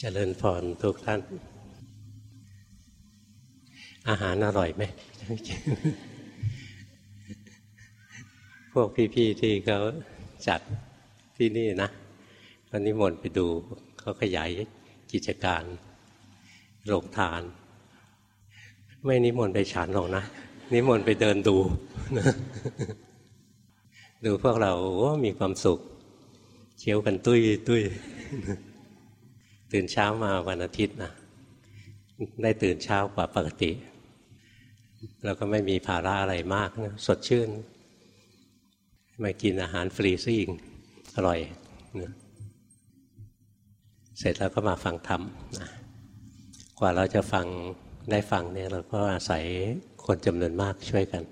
เจริญพรทุกท่าน อาหารอร่อยไหม พวกพี่ๆที่เขาจัดที่นี่นะวันนี้มนไปดูเขาขยายกิจการโรงทาน ไม่นิมนต์ไปฉันหรอกนะ นิมนต์ไปเดินดู ดูพวกเราโอ้มีความสุขเคี้ยวกันตุ้ยตุ้ย ตื่นเช้ามาวันอาทิตย์นะได้ตื่นเช้ากว่าปกติ แล้วก็ไม่มีภาระอะไรมากนะสดชื่น มากินอาหารฟรีซะอีกอร่อยนะเสร็จแล้วก็มาฟังธรรมนะกว่าเราจะฟังได้ฟังเนี่ยเราก็อาศัยคนจำนวนมากช่วยกัน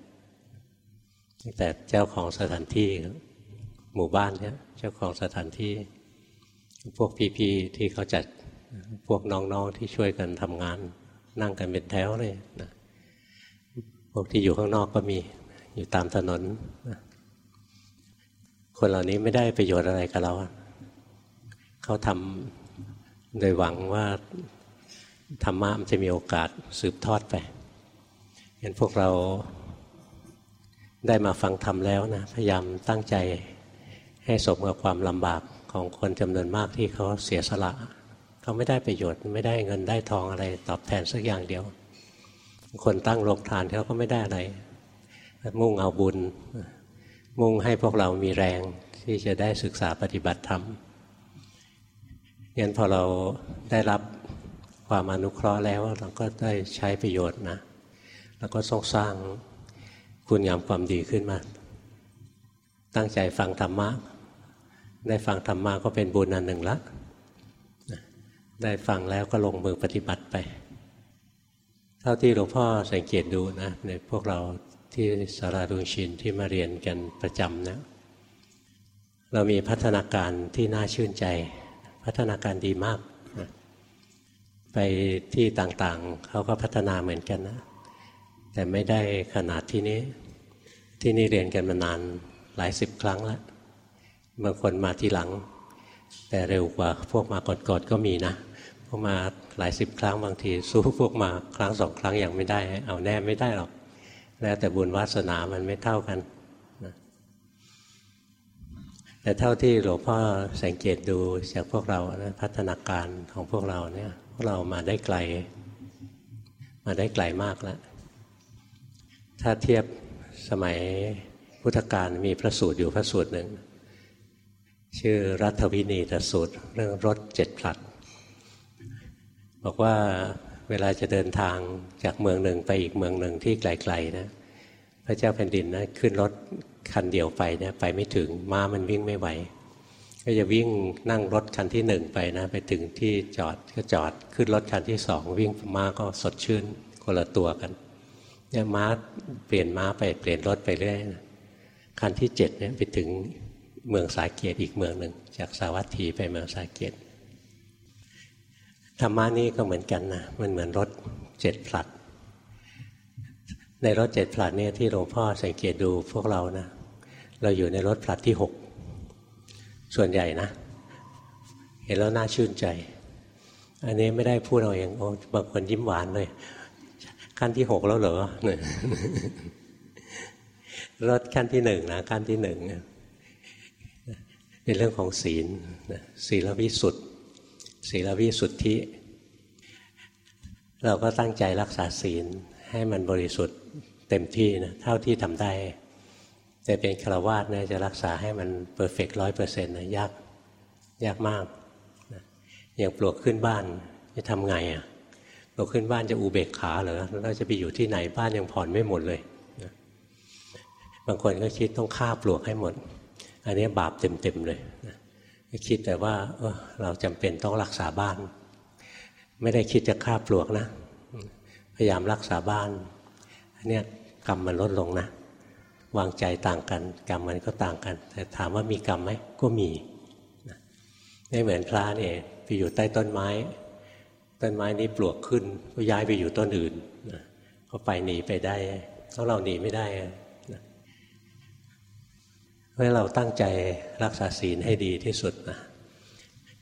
แต่เจ้าของสถานที่หมู่บ้านเนี่ยเจ้าของสถานที่ พวกพี่ๆที่เขาจัดพวกน้องๆที่ช่วยกันทำงาน นั่งกันเป็นแถวเลยนะพวกที่อยู่ข้างนอกก็มีอยู่ตามถนนนะคนเหล่านี้ไม่ได้ประโยชน์อะไรกับเรา เขาทำโดยหวังว่าธรรมะมันจะมีโอกาสสืบทอดไปเห็นพวกเราได้มาฟังธรรมแล้วนะพยายามตั้งใจให้สมกับความลำบาก ของคนจำนวนมากที่เขาเสียสละ เขาไม่ได้ประโยชน์ไม่ได้เงินได้ทองอะไร ตอบแทนสักอย่างเดียว คนตั้งโรงทานเขาก็ไม่ได้อะไร มุ่งเอาบุญ มุ่งให้พวกเรามีแรงที่จะได้ศึกษาปฏิบัติธรรมงั้นพอเราได้รับความอนุเคราะห์แล้วเราก็ได้ใช้ประโยชน์นะแล้วก็ต้องสร้างคุณงามความดีขึ้นมา ตั้งใจฟังธรรมะ ได้ฟังธรรมะก็เป็นบุญอันหนึ่งละได้ฟังแล้วก็ลงมือปฏิบัติไป เท่าที่หลวงพ่อสังเกตดูนะในพวกเราที่สาราดุงชินที่มาเรียนกันประจำเนะเรามีพัฒนาการที่น่าชื่นใจ พัฒนาการดีมากนะไปที่ต่างๆ เขาก็พัฒนาเหมือนกันนะ แต่ไม่ได้ขนาดที่นี้ ที่นี่เรียนกันมานานหลายสิบครั้งแล้ว บางคนมาทีหลัง แต่เร็วกว่าพวกมาก่อนๆก็มีนะพวกมาหลายสิบครั้งบางที สู้พวกมาครั้งสองครั้งยังไม่ได้ เอาแน่ไม่ได้หรอก แล้วแต่บุญวาสนามันไม่เท่ากันนะแต่เท่าที่หลวงพ่อสังเกตดูจากพวกเรานะพัฒนาการของพวกเราเนี่ยพวกเรามาได้ไกล มาได้ไกลมากแล้ว ถ้าเทียบสมัยพุทธกาลมีพระสูตรอยู่พระสูตรหนึ่ง ชื่อรัฐวินีตสูตร เรื่องรถเจ็ดผลัด บอกว่าเวลาจะเดินทางจากเมืองหนึ่งไปอีกเมืองหนึ่งที่ไกลๆนะพระเจ้าแผ่นดินนะขึ้นรถคันเดียวไปเนี่ยไปไม่ถึงม้ามันวิ่งไม่ไหว ก็จะวิ่งนั่งรถคันที่หนึ่งไปนะไปถึงที่จอดก็จอดขึ้นรถคันที่สองวิ่งม้าก็สดชื่นคนละตัวกันเนี่ยม้าเปลี่ยนม้าไปเปลี่ยนรถไปเรื่อยคันที่เจ็ดเนี่ยไปถึง เมืองสาเกตอีกเมืองหนึ่ง จากสาวัตถีไปเมืองสาเกตธรรมะนี่ก็เหมือนกันนะมันเหมือนรถเจ็ดผลัด ในรถเจ็ดผลัดเนี่ยที่หลวงพ่อสังเกตดูพวกเรานะเราอยู่ในรถผลัดที่หกส่วนใหญ่นะ เห็นแล้วน่าชื่นใจ อันนี้ไม่ได้พูดเอาเองโอ้บางคนยิ้มหวานเลยขั้นที่หกแล้วเหรอรถขั้นที่หนึ่งนะขั้นที่หนึ่ง เป็นเรื่องของศีลศีลวิสุทธิ์ศีลวิสุทธิ เราก็ตั้งใจรักษาศีลให้มันบริสุทธิ์เต็มที่นะเท่าที่ทำได้ แต่เป็นฆราวาสนะจะรักษาให้มันเพอร์เฟกต์ร้อยเปอร์เซ็นต์นะยากยากมากอย่างปลวกขึ้นบ้านจะทำไงอะปลวกขึ้นบ้านจะอุเบกขาเหรอเราจะไปอยู่ที่ไหนบ้านยังผ่อนไม่หมดเลยบางคนก็คิดต้องฆ่าปลวกให้หมด อันนี้บาปเต็มๆเลยคิดแต่ว่าเเราจำเป็นต้องรักษาบ้าน ไม่ได้คิดจะฆ่าปลวกนะ พยายามรักษาบ้าน อันนี้กรรมมันลดลงนะ วางใจต่างกัน กรรมมันก็ต่างกัน แต่ถามว่ามีกรรมไหมก็มีไม่เหมือนพระเนี่ยไปอยู่ใต้ต้นไม้ ต้นไม้นี้ปลวกขึ้น ก็ย้ายไปอยู่ต้นอื่นก็ไปหนีไปได้เพราะเราหนีไม่ได้ เพราะเราตั้งใจรักษาศีลให้ดีที่สุดนะ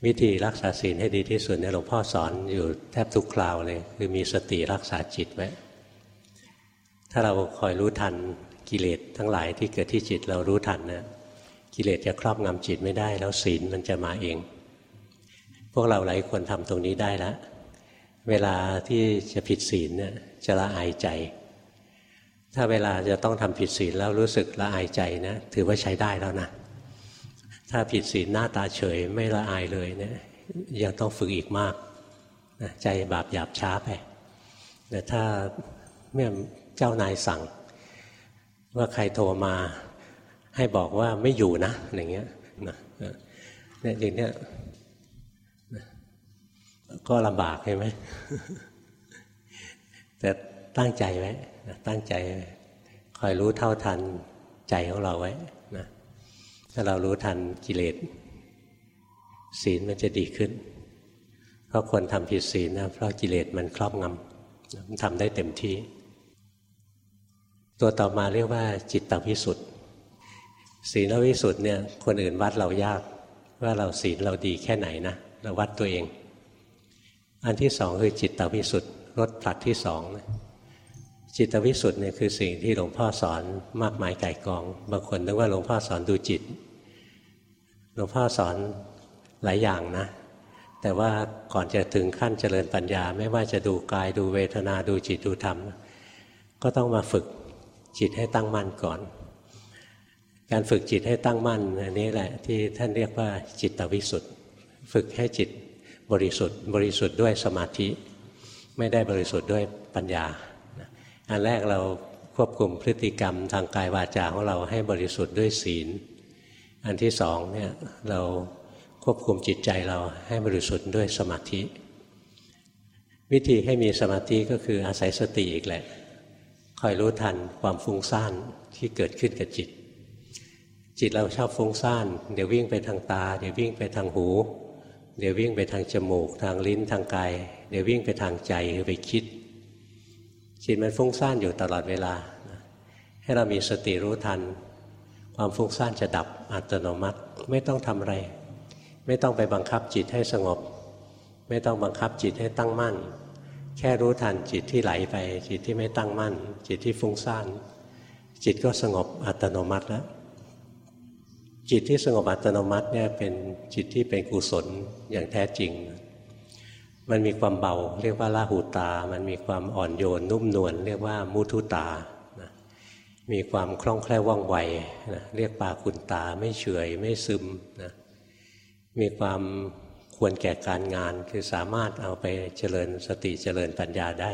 วิธีรักษาศีลให้ดีที่สุดเนี่ยหลวงพ่อสอนอยู่แทบทุกคราวเลย คือมีสติรักษาจิตไว้ถ้าเราคอยรู้ทันกิเลสทั้งหลายที่เกิดที่จิตเรารู้ทันนะกิเลสจะครอบงำจิตไม่ได้ แล้วศีลมันจะมาเอง พวกเราหลายคนทำตรงนี้ได้แล้วเวลาที่จะผิดศีลเนี่ยจะละอายใจ ถ้าเวลาจะต้องทำผิดศีลแล้วรู้สึกละอายใจนะถือว่าใช้ได้แล้วนะ ถ้าผิดศีลหน้าตาเฉยไม่ละอายเลยเนี่ยยังต้องฝึกอีกมากนะใจบาปหยาบช้าไปแต่ถ้าเมื่อเจ้านายสั่ง ว่าใครโทรมาให้บอกว่าไม่อยู่นะอะไรเงี้ยนะเนี่ยอย่างเนี้ยก็ลำบากใช่ไหมแต่ ตั้งใจไว้ตั้งใจคอยรู้เท่าทันใจของเราไว้นะถ้าเรารู้ทันกิเลสศีลมันจะดีขึ้น เพราะคนทำผิดศีลนะเพราะกิเลสมันครอบงำมันทำได้เต็มที่ ตัวต่อมาเรียกว่าจิตตวิสุทธิ์ศีลวิสุทธิ์เนี่ยคนอื่นวัดเรายากว่าเราศีลเราดีแค่ไหนนะเราวัดตัวเอง อันที่สองคือจิตตวิสุทธิ์รถผลัดที่สอง จิตวิสุทธิ์เนี่ยคือสิ่งที่หลวงพ่อสอนมากมายไก่กอง บางคนนึกว่าหลวงพ่อสอนดูจิต หลวงพ่อสอนหลายอย่างนะ แต่ว่าก่อนจะถึงขั้นเจริญปัญญา ไม่ว่าจะดูกายดูเวทนาดูจิตดูธรรม ก็ต้องมาฝึกจิตให้ตั้งมั่นก่อน การฝึกจิตให้ตั้งมั่นอันนี้แหละที่ท่านเรียกว่าจิตวิสุทธิ์ฝึกให้จิตบริสุทธิ์ บริสุทธิ์ด้วยสมาธิ ไม่ได้บริสุทธิ์ด้วยปัญญา อันแรกเราควบคุมพฤติกรรมทางกายวาจาของเราให้บริสุทธิ์ด้วยศีล อันที่สองเนี่ยเราควบคุมจิตใจเราให้บริสุทธิ์ด้วยสมาธิ วิธีให้มีสมาธิก็คืออาศัยสติอีกแหละคอยรู้ทันความฟุ้งซ่านที่เกิดขึ้นกับจิต จิตเราชอบฟุ้งซ่านเดี๋ยววิ่งไปทางตา เดี๋ยววิ่งไปทางหู เดี๋ยววิ่งไปทางจมูก ทางลิ้นทางกาย เดี๋ยววิ่งไปทางใจคือไปคิด จิตมันฟุ้งซ่านอยู่ตลอดเวลา ให้เรามีสติรู้ทัน ความฟุ้งซ่านจะดับอัตโนมัติไม่ต้องทำอะไร ไม่ต้องไปบังคับจิตให้สงบ ไม่ต้องบังคับจิตให้ตั้งมั่น แค่รู้ทันจิตที่ไหลไป จิตที่ไม่ตั้งมั่น จิตที่ฟุ้งซ่าน จิตก็สงบอัตโนมัติแล้วจิตที่สงบอัตโนมัติเนี่ยเป็นจิตที่เป็นกุศลอย่างแท้จริง มันมีความเบาเรียกว่าลาหูตา มันมีความอ่อนโยนนุ่มนวลเรียกว่ามุทุตานะมีความคล่องแคล่วว่องไวนะเรียกปาคุณตาไม่เฉยไม่ซึมนะมีความควรแก่การงานคือสามารถเอาไปเจริญสติเจริญปัญญาได้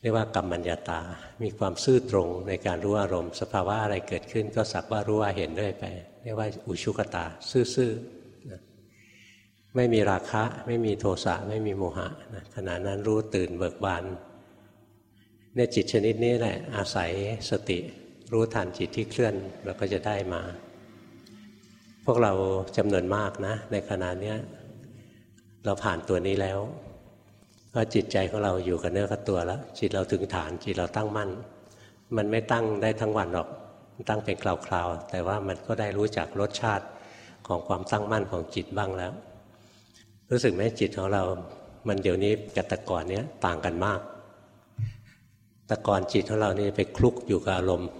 เรียกว่ากรรมัญญาตา มีความซื่อตรงในการรู้อารมณ์ สภาวะอะไรเกิดขึ้นก็สักว่ารู้ว่าเห็นด้วยไป เรียกว่าอุชุกตา ซื่อ ไม่มีราคะ ไม่มีโทสะไม่มีโมหะนะขณะนั้นรู้ตื่นเบิกบานเนี่ยจิตชนิดนี้แหละอาศัยสติรู้ทันจิตที่เคลื่อนเราก็จะได้มา พวกเราจำนวนมากนะ ในขณะนี้เราผ่านตัวนี้แล้วก็จิตใจของเราอยู่กับเนื้อกับตัวแล้ว จิตเราถึงฐานจิตเราตั้งมั่น มันไม่ตั้งได้ทั้งวันหรอกตั้งเป็นคราวๆแต่ว่ามันก็ได้รู้จักรสชาติของความตั้งมั่นของจิตบ้างแล้ว รู้สึกไหมจิตของเรา มันเดี๋ยวนี้กับแต่ก่อนเนี้ยต่างกันมาก แต่ก่อนจิตของเรานี่ไปคลุกอยู่กับอารมณ์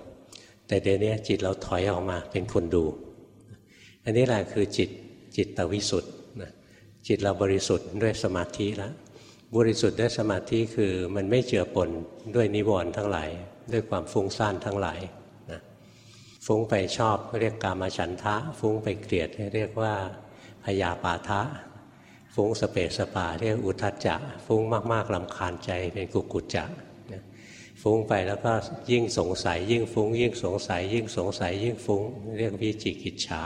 แต่เดี๋ยวนี้จิตเราถอยออกมาเป็นคนดู อันนี้แหละคือจิตจิตตวิสุทธ์จิตเราบริสุทธิ์ด้วยสมาธิแล้วบริสุทธิ์ด้วยสมาธิคือมันไม่เจือปนด้วยนิวรณ์ทั้งหลาย ด้วยความฟุ้งซ่านทั้งหลายนะฟุ้งไปชอบเรียกกามาฉันทะ ฟุ้งไปเกลียดเรียกว่าพยาปาทะ ฟุ้งสเปสปาเรียกอุทัจจะ ฟุ้งมากๆลำคาญใจเป็นกุกุจจะฟุ้งไปแล้วก็ยิ่งสงสัย ยิ่งฟุ้ง ยิ่งสงสัย ยิ่งสงสัย ยิ่งฟุ้ง เรียกวิจิกิจฉา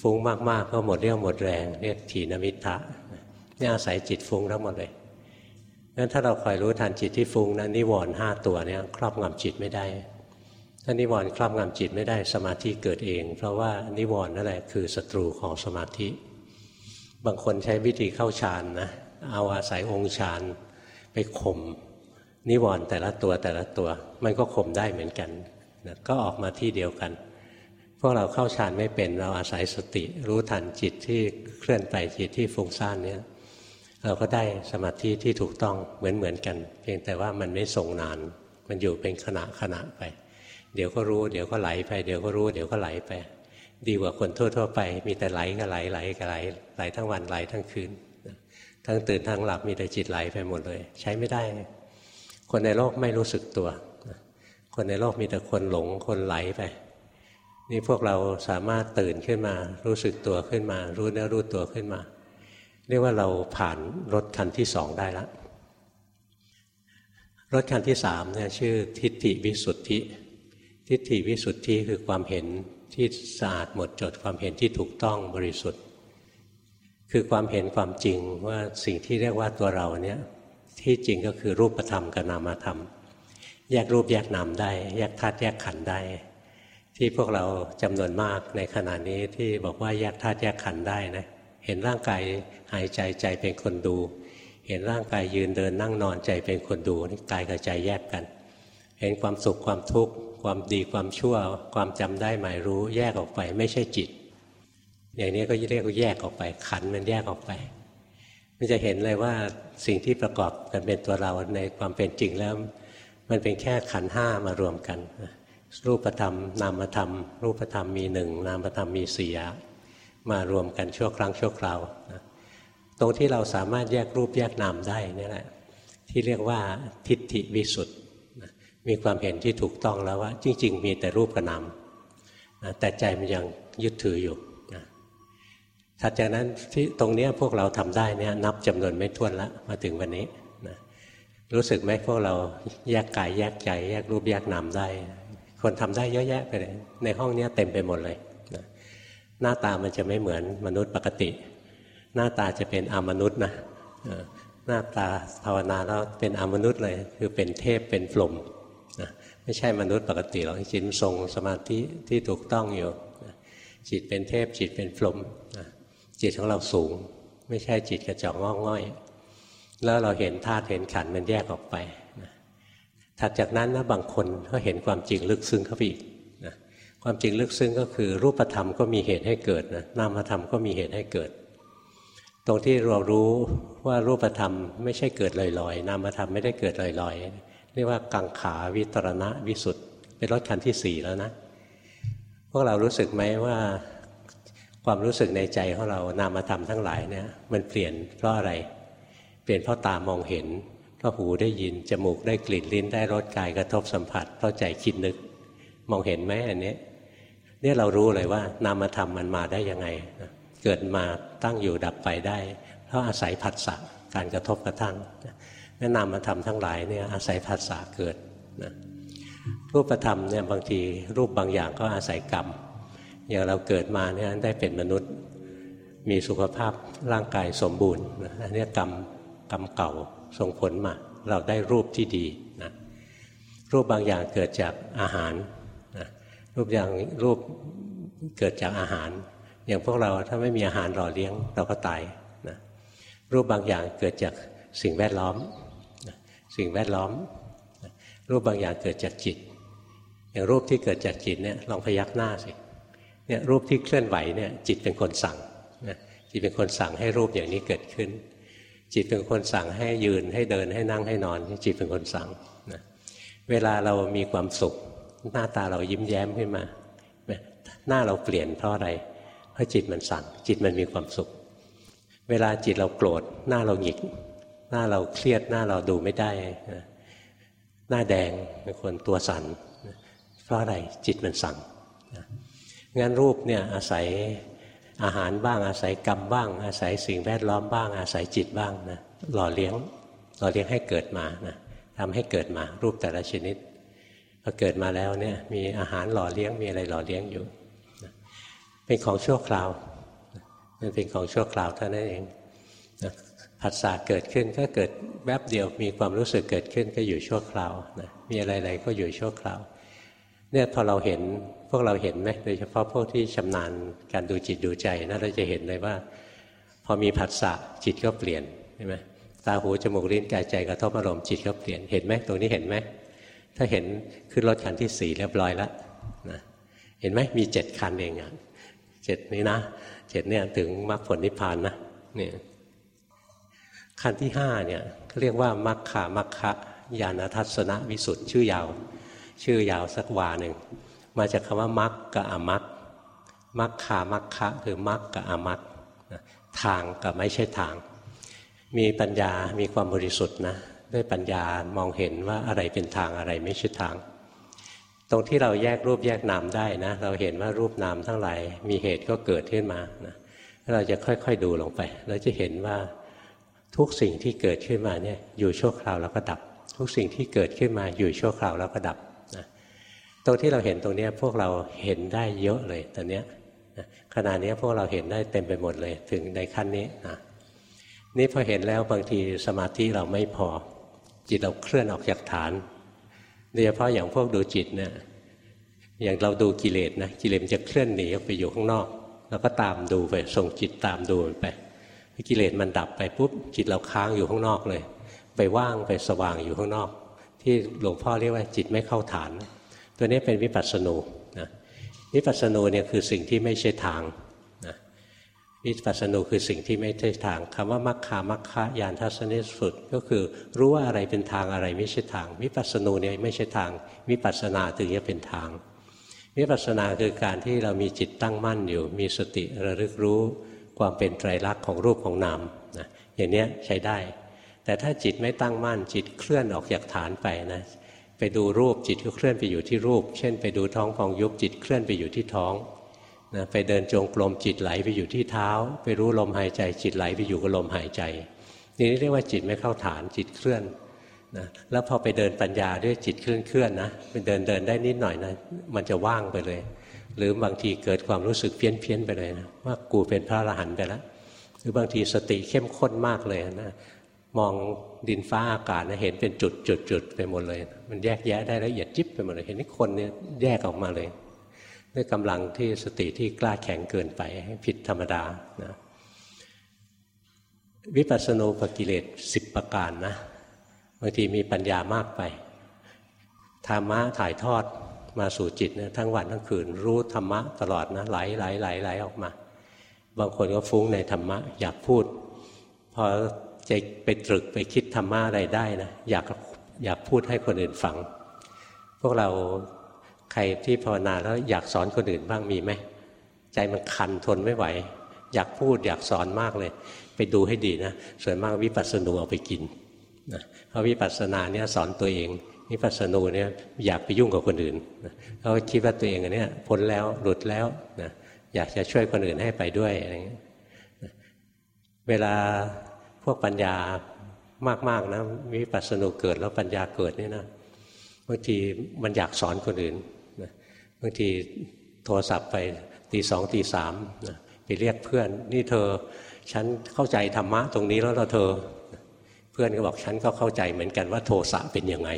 ฟุ้งมากๆก็หมดเรี่ยวหมดแรง เรียกถีนมิทะนี่อาศัยจิตฟุ้งทั้งหมดเลยงั้นถ้าเราคอยรู้ทันจิตที่ฟุ้งนะนิวรณ์ห้าตัวนี้ครอบงำจิตไม่ได้ ถ้านิวรณ์ครอบงำจิตไม่ได้สมาธิเกิดเอง เพราะว่านิวรณ์นั่นแหละคือศัตรูของสมาธิ บางคนใช้วิธีเข้าฌานนะเอาอาศัยองค์ฌานไปข่มนิวรณ์แต่ละตัวแต่ละตัว มันก็ข่มได้เหมือนกันนะก็ออกมาที่เดียวกัน พวกเราเข้าฌานไม่เป็นเราอาศัยสติรู้ทันจิตที่เคลื่อนไปจิตที่ฟุ้งซ่านเนี่ยเราก็ได้สมาธิที่ถูกต้องเหมือนเหมือนกัน เพียงแต่ว่ามันไม่ทรงนาน มันอยู่เป็นขณะขณะไป เดี๋ยวก็รู้ เดี๋ยวก็ไหลไป เดี๋ยวก็รู้ เดี๋ยวก็ไหลไป ดีกว่าคนทั่ว ๆ ไป มีแต่ไหลก็ไหลไหลก็ไหลไหลทั้งวันไหลทั้งคืน ทั้งตื่นทั้งหลับมีแต่จิตไหลไปหมดเลย ใช้ไม่ได้ คนในโลกไม่รู้สึกตัว คนในโลกมีแต่คนหลงคนไหลไป นี่พวกเราสามารถตื่นขึ้นมา รู้สึกตัวขึ้นมา รู้เนื้อรู้ตัวขึ้นมา เรียกว่าเราผ่านรถคันที่สองได้แล้วรถคันที่สามเนี่ยชื่อทิฏฐิวิสุทธิ ทิฏฐิวิสุทธิคือความเห็น ที่สะอาดหมดจดความเห็นที่ถูกต้องบริสุทธิ์ คือความเห็นความจริงว่าสิ่งที่เรียกว่าตัวเราเนี่ยที่จริงก็คือรูปธรรมกับนามธรรม แยกรูปแยกนามได้ แยกธาตุแยกขันธ์ได้ ที่พวกเราจำนวนมากในขณะนี้ที่บอกว่าแยกธาตุแยกขันธ์ได้นะเห็นร่างกายหายใจใจเป็นคนดู เห็นร่างกายยืนเดินนั่งนอนใจเป็นคนดูนี่กายกับใจแยกกัน เห็นความสุขความทุกข์ ความดีความชั่ว ความจำได้หมายรู้ แยกออกไปไม่ใช่จิต อย่างนี้ก็เรียกว่าแยกออกไป ขันมันแยกออกไป มันจะเห็นเลยว่าสิ่งที่ประกอบกันเป็นตัวเราในความเป็นจริงแล้ว มันเป็นแค่ขันห้ามารวมกัน รูปธรรม นามธรรม รูปธรรมมีหนึ่งนามธรรมมีสี่มารวมกันชั่วครั้งชั่วคราวนะตรงที่เราสามารถแยกรูปแยกนามได้นี่แหละที่เรียกว่าทิฏฐิวิสุทธ์ มีความเห็นที่ถูกต้องแล้วว่า จริง ๆ มีแต่รูปกับนามนะแต่ใจมันยังยึดถืออยู่นะถัดจากนั้นที่ตรงนี้พวกเราทำได้เนี่ยนับจำนวนไม่ถ้วนละมาถึงวันนี้นะรู้สึกไหมพวกเราแยกกายแยกใจ แยกรูปแยกนามได้ คนทำได้เยอะแยะไปเลยในห้องนี้เต็มไปหมดเลยนะหน้าตามันจะไม่เหมือนมนุษย์ปกติ หน้าตาจะเป็นอมนุษย์นะหน้าตาภาวนาแล้วเป็นอมนุษย์เลย คือเป็นเทพเป็นพรหม ไม่ใช่มนุษย์ปกติหรอกจิตทรงสมาธิที่ถูกต้องอยู่จิตเป็นเทพจิตเป็นพรหมจิตของเราสูง ไม่ใช่จิตกระจอกงอกง่อย แล้วเราเห็นธาตุเห็นขันมันแยกออกไปถัดจากนั้นนะบางคนก็เห็นความจริงลึกซึ้งเข้าไปอีกนะความจริงลึกซึ้งก็คือรูปธรรมก็มีเหตุให้เกิดนะนามธรรมก็มีเหตุให้เกิด ตรงที่เรารู้ว่ารูปธรรมไม่ใช่เกิดลอยๆ นามธรรมไม่ได้เกิดลอยๆ เรียกว่ากังขาวิตรณะวิสุทธ์เป็นรถคันที่สี่แล้วนะ พวกเรารู้สึกไหมว่าความรู้สึกในใจของเรานามธรรมทั้งหลายเนี่ยมันเปลี่ยนเพราะอะไร เปลี่ยนเพราะตามองเห็น เพราะหูได้ยิน จมูกได้กลิ่นลิ้นได้รสกายกระทบสัมผัส เพราะใจคิดนึก มองเห็นไหมอันนี้เนี่ยเรารู้เลยว่านามธรรมมันมาได้ยังไง เกิดมาตั้งอยู่ดับไปได้ เพราะอาศัยผัสสะการกระทบกระทั่ง นั่นนามธรรมทั้งหลายเนี่ยอาศัยผัสสะเกิดนะรูปธรรมเนี่ยบางทีรูปบางอย่างก็อาศัยกรรม อย่างเราเกิดมาเนี่ยได้เป็นมนุษย์มีสุขภาพร่างกายสมบูรณ์อันนี้กรรมกรรมเก่าส่งผลมา เราได้รูปที่ดีนะรูปบางอย่างเกิดจากอาหารนะรูปอย่างรูปเกิดจากอาหาร อย่างพวกเราถ้าไม่มีอาหารหล่อเลี้ยงเราก็ตายนะรูปบางอย่างเกิดจากสิ่งแวดล้อม สิ่งแวดล้อม รูปบางอย่างเกิดจากจิต อย่างรูปที่เกิดจากจิตเนี่ยลองพยักหน้าสิเนี่ยรูปที่เคลื่อนไหวเนี่ยจิตเป็นคนสั่งนะจิตเป็นคนสั่งให้รูปอย่างนี้เกิดขึ้น จิตเป็นคนสั่งให้ยืนให้เดินให้นั่งให้นอน จิตเป็นคนสั่งนะเวลาเรามีความสุข หน้าตาเรายิ้มแย้มขึ้นมา หน้าเราเปลี่ยนเพราะอะไรเพราะจิตมันสั่ง จิตมันมีความสุข เวลาจิตเราโกรธหน้าเราหงิก หน้าเราเครียดหน้าเราดูไม่ได้หน้าแดงเป็นคนตัวสั่นเพราะอะไรจิตมันสั่งงั้นรูปเนี่ยอาศัยอาหารบ้างอาศัยกรรมบ้าง อาศัยสิ่งแวดล้อมบ้าง อาศัยจิตบ้างนะหล่อเลี้ยงหล่อเลี้ยงให้เกิดมานะทำให้เกิดมารูปแต่ละชนิดพอเกิดมาแล้วเนี่ยมีอาหารหล่อเลี้ยงมีอะไรหล่อเลี้ยงอยู่ เป็นของชั่วคราวมันเป็นของชั่วคราวเท่านั้นเอง ผัสสะเกิดขึ้นก็เกิดแวบเดียวมีความรู้สึกเกิดขึ้นก็อยู่ชั่วคราวนะมีอะไรๆก็อยู่ชั่วคราวเนี่ยพอเราเห็นพวกเราเห็นไหมโดยเฉพาะพวกที่ชำนาญการดูจิตดูใจนะเราจะเห็นเลยว่า พอมีผัสสะจิตก็เปลี่ยนใช่ไหมตาหูจมูกลิ้นกายใจกระทบอารมณ์จิตก็เปลี่ยนเห็นไหมตรงนี้เห็นไหมถ้าเห็นขึ้นรถคันที่สี่เรียบร้อยแล้วนะเห็นไหมมีเจ็ดคันเองอะเจ็ดนี้นะเจ็ดเนี่ยถึงมรรคผลนิพพานนะเนี่ย คันที่ห้าเนี่ยเรียกว่ามัคคามัคคะญาณทัศนวิสุทธ์ชื่อยาว ชื่อยาวสักวาหนึ่งมาจากคำว่ามัคกับอมัคมัคคามัคคะคือมัคกับอมัคทางกับไม่ใช่ทาง มีปัญญามีความบริสุทธิ์นะด้วยปัญญามองเห็นว่าอะไรเป็นทางอะไรไม่ใช่ทาง ตรงที่เราแยกรูปแยกนามได้นะ เราเห็นว่ารูปนามทั้งหลายมีเหตุก็เกิดขึ้นมานะเราจะค่อยๆดูลงไป เราจะเห็นว่า ทุกสิ่งที่เกิดขึ้นมาเนี่ยอยู่ชั่วคราวแล้วก็ดับ ทุกสิ่งที่เกิดขึ้นมาอยู่ชั่วคราวแล้วก็ดับนะตรงที่เราเห็นตรงนี้พวกเราเห็นได้เยอะเลยตอนนี้ขณะนี้พวกเราเห็นได้เต็มไปหมดเลยถึงในขั้นนี้นะนี่พอเห็นแล้วบางทีสมาธิเราไม่พอ จิตเราเคลื่อนออกจากฐานโดยเฉพาะอย่างพวกดูจิตเนี่ยอย่างเราดูกิเลสนะกิเลสจะเคลื่อนหนีออกไปอยู่ข้างนอก แล้วก็ตามดูไปส่งจิตตามดูไป กิเลสมันดับไปปุ๊บจิตเราค้างอยู่ข้างนอกเลย ไปว่างไปสว่างอยู่ข้างนอก ที่หลวงพ่อเรียกว่าจิตไม่เข้าฐาน ตัวนี้เป็นวิปัสสนูนะวิปัสสนูเนี่ยคือสิ่งที่ไม่ใช่ทางนะวิปัสสนูคือสิ่งที่ไม่ใช่ทางคำว่ามัคคามัคคะยานทัศนิสุดก็คือรู้ว่าอะไรเป็นทางอะไรไม่ใช่ทาง วิปัสสนูเนี่ยไม่ใช่ทางวิปัสสนาถึงจะเป็นทางวิปัสสนาคือการที่เรามีจิตตั้งมั่นอยู่ มีสติระลึกรู้ ความเป็นไตรลักษณ์ของรูปของนามนะอย่างนี้ใช้ได้ แต่ถ้าจิตไม่ตั้งมั่นจิตเคลื่อนออกจากฐานไปนะไปดูรูปจิตก็เคลื่อนไปอยู่ที่รูป เช่น ไปดูท้องฟองยุบจิตเคลื่อนไปอยู่ที่ท้องนะไปเดินจงกรมจิตไหลไปอยู่ที่เท้า ไปรู้ลมหายใจ จิตไหลไปอยู่กับลมหายใจ นี่เรียกว่าจิตไม่เข้าฐานจิตเคลื่อนนะแล้วพอไปเดินปัญญาด้วยจิตเคลื่อนเคลื่อนนะเป็นเดินเดินได้นิดหน่อยนะมันจะว่างไปเลย หรือบางทีเกิดความรู้สึกเพี้ยนเพียนไปเลยนะว่ากูเป็นพระอรหันต์ไปแล้ว หรือบางทีสติเข้มข้นมากเลยนะมองดินฟ้าอากาศนะเห็นเป็นจุดจุดจุดไปหมดเลย มันแยกแยะได้ละเอียดจิ๊บไปหมดเลย เห็นนี่คนเนี่ยแยกออกมาเลยด้วยกำลังที่สติที่กล้าแข็งเกินไปผิดธรรมดานะวิปัสสนูปกิเลสสิบประการนะบางทีมีปัญญามากไปธรรมะถ่ายทอด มาสู่จิตเนะทั้งวันทั้งคืน รู้ธรรมะตลอดนะไหลไหลไหลไหลออกมา บางคนก็ฟุ้งในธรรมะ อยากพูด พอจะไปตรึกไปคิดธรรมะอะไรได้นะอยากอยากพูดให้คนอื่นฟัง พวกเราใครที่ภาวนาแล้วอยากสอนคนอื่นบ้างมีไหมใจมันคันทนไม่ไหว อยากพูดอยากสอนมากเลย ไปดูให้ดีนะส่วนมากวิปัสสนูเอาไปกินนะเพราะวิปัสสนาเนี่ยสอนตัวเอง วิปัสสนูเนี่ยอยากไปยุ่งกับคนอื่นเขาคิดว่าตัวเองอันนี้พ้นแล้วหลุดแล้วนะอยากจะช่วยคนอื่นให้ไปด้วยอะไรเงี้ยเวลาพวกปัญญามากๆนะวิปัสสนูเกิดแล้วปัญญาเกิดนี่นะบางทีมันอยากสอนคนอื่นนะบางทีโทรศัพท์ไปตีสองตีสามนะไปเรียกเพื่อนนี่เธอ ฉันเข้าใจธรรมะตรงนี้แล้วเราเธอ เพื่อนก็บอกฉันก็เข้าใจเหมือนกันว่าโทสะเป็นยังไง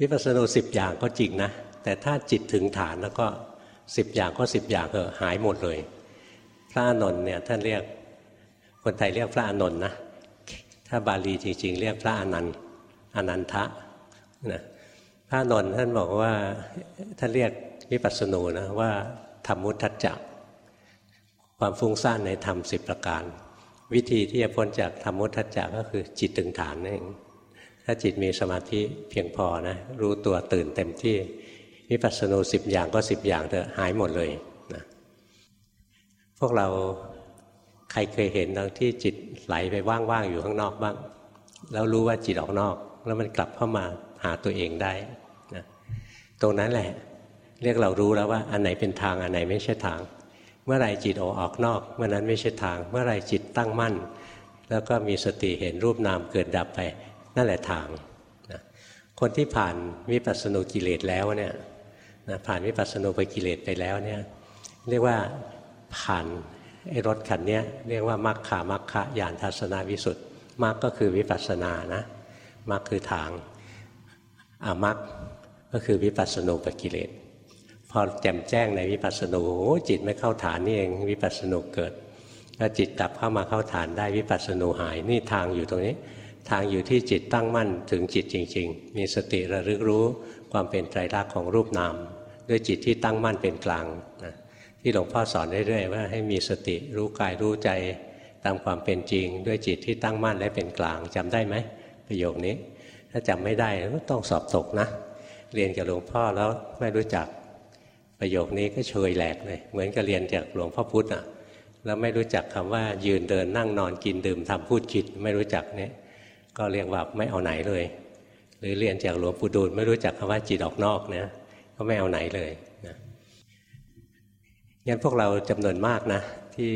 วิปัสสนูสิบอย่างก็จริงนะ แต่ถ้าจิตถึงฐานแล้วก็สิบอย่างก็สิบอย่างเออหายหมดเลย พระอนนท์เนี่ยท่านเรียก คนไทยเรียกพระอนนท์นะ ถ้าบาลีจริง ๆ เรียกพระอนันต์อนันทะนะพระอนนท์ท่านบอกว่าท่านเรียกวิปัสสนูนะว่าธรรมุทัจจะความฟุ้งซ่านในธรรมสิบประการ วิธีที่จะพ้นจากธรรมุทัจจะก็คือจิตตึงฐานนั่นเองถ้าจิตมีสมาธิเพียงพอนะรู้ตัวตื่นเต็มที่วิปัสสนูสิบอย่างก็สิบอย่างเถอะหายหมดเลยนะพวกเราใครเคยเห็นตรงที่จิตไหลไปว่างๆอยู่ข้างนอกบ้าง แล้วรู้ว่าจิตออกนอก แล้วมันกลับเข้ามาหาตัวเองได้นะตรงนั้นแหละ เรียกเรารู้แล้วว่าอันไหนเป็นทางอันไหนไม่ใช่ทาง เมื่อไรจิตออกออกนอก เมื่อนั้นไม่ใช่ทาง เมื่อไรจิต ตั้งมั่น แล้วก็มีสติเห็นรูปนามเกิดดับไป นั่นแหละทางนะคนที่ผ่านวิปัสสนุกิเลสแล้วเนี่ยนะผ่านวิปัสสนุไปกิเลสไปแล้วเนี่ยเรียกว่าผ่านไอ้รถคันนี้เรียกว่ามัคคามัคคะยานทัศนวิสุทธ์มัคก็คือวิปัสสนานะมัคคือทางอามัคก็คือวิปัสสนุปกิเลสพอแจ่มแจ้งในวิปัสสนูจิตไม่เข้าฐานนี่เองวิปัสสนูเกิด ถ้าจิตกลับเข้ามาเข้าฐานได้วิปัสสนูหายนี่ทางอยู่ตรงนี้ ทางอยู่ที่จิตตั้งมั่นถึงจิตจริง ๆ มีสติระลึกรู้ความเป็นไตรลักษณ์ของรูปนามด้วยจิตที่ตั้งมั่นเป็นกลางนะที่หลวงพ่อสอนเรื่อยๆว่าให้มีสติรู้กายรู้ใจตามความเป็นจริง ด้วยจิตที่ตั้งมั่นและเป็นกลางจำได้ไหมประโยคนี้ ถ้าจำไม่ได้ต้องสอบตกนะ เรียนกับหลวงพ่อแล้วไม่รู้จักประโยคนี้ก็เฉยแหลกเลยเหมือนกับเรียนจากหลวงพ่อพุธอะ แล้วไม่รู้จักคำว่ายืนเดินนั่งนอนกินดื่มทำพูดคิดไม่รู้จักเนี่ยก็เรียกว่าไม่เอาไหนเลย หรือเรียนจากหลวงปู่ดูลไม่รู้จักคำว่าจิตออกนอกเนี่ยก็ไม่เอาไหนเลยนะงั้นพวกเราจำนวนมากนะ ที่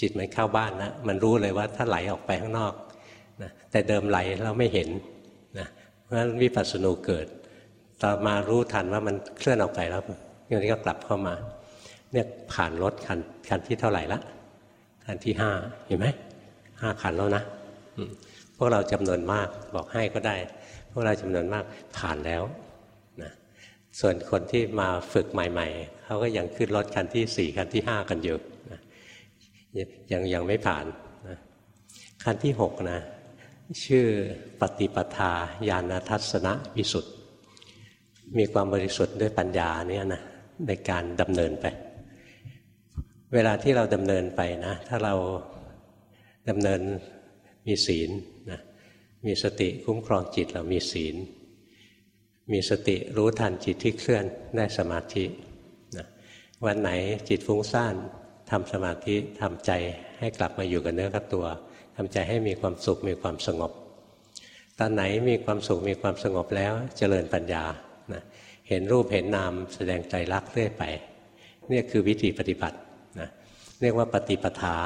จิตมันเข้าบ้านนะมันรู้เลยว่าถ้าไหลออกไปข้างนอกนะแต่เดิมไหลเราไม่เห็นนะเพราะฉะนั้นวิปัสสนูเกิด ต่อมารู้ทันว่ามันเคลื่อนออกไปแล้วอย่างนี้ก็กลับเข้ามา เนี่ยผ่านรถคันคันที่เท่าไหร่ละคันที่ห้าเห็นไหมห้าคันแล้วนะพวกเราจำนวนมากบอกให้ก็ได้ พวกเราจำนวนมากผ่านแล้วนะส่วนคนที่มาฝึกใหม่ๆเขาก็ยังขึ้นรถคันที่สี่คันที่ห้ากันอยู่นะยังยังไม่ผ่านนะคันที่หกนะชื่อปฏิปทาญาณทัศนวิสุทธ์มีความบริสุทธิ์ด้วยปัญญาเนี่ยนะในการดำเนินไป เวลาที่เราดำเนินไปนะ ถ้าเราดำเนินมีศีลนะมีสติคุ้มครองจิตเรามีศีล มีสติรู้ทันจิตที่เคลื่อนได้สมาธินะวันไหนจิตฟุ้งซ่านทำสมาธิทำใจให้กลับมาอยู่กับเนื้อกับตัวทำใจให้มีความสุขมีความสงบ ตอนไหนมีความสุขมีความสงบแล้วเจริญปัญญานะเห็นรูปเห็นนามแสดงใจรักเรื่อยไปนี่คือวิธีปฏิบัติ เรียกว่าปฏิปทา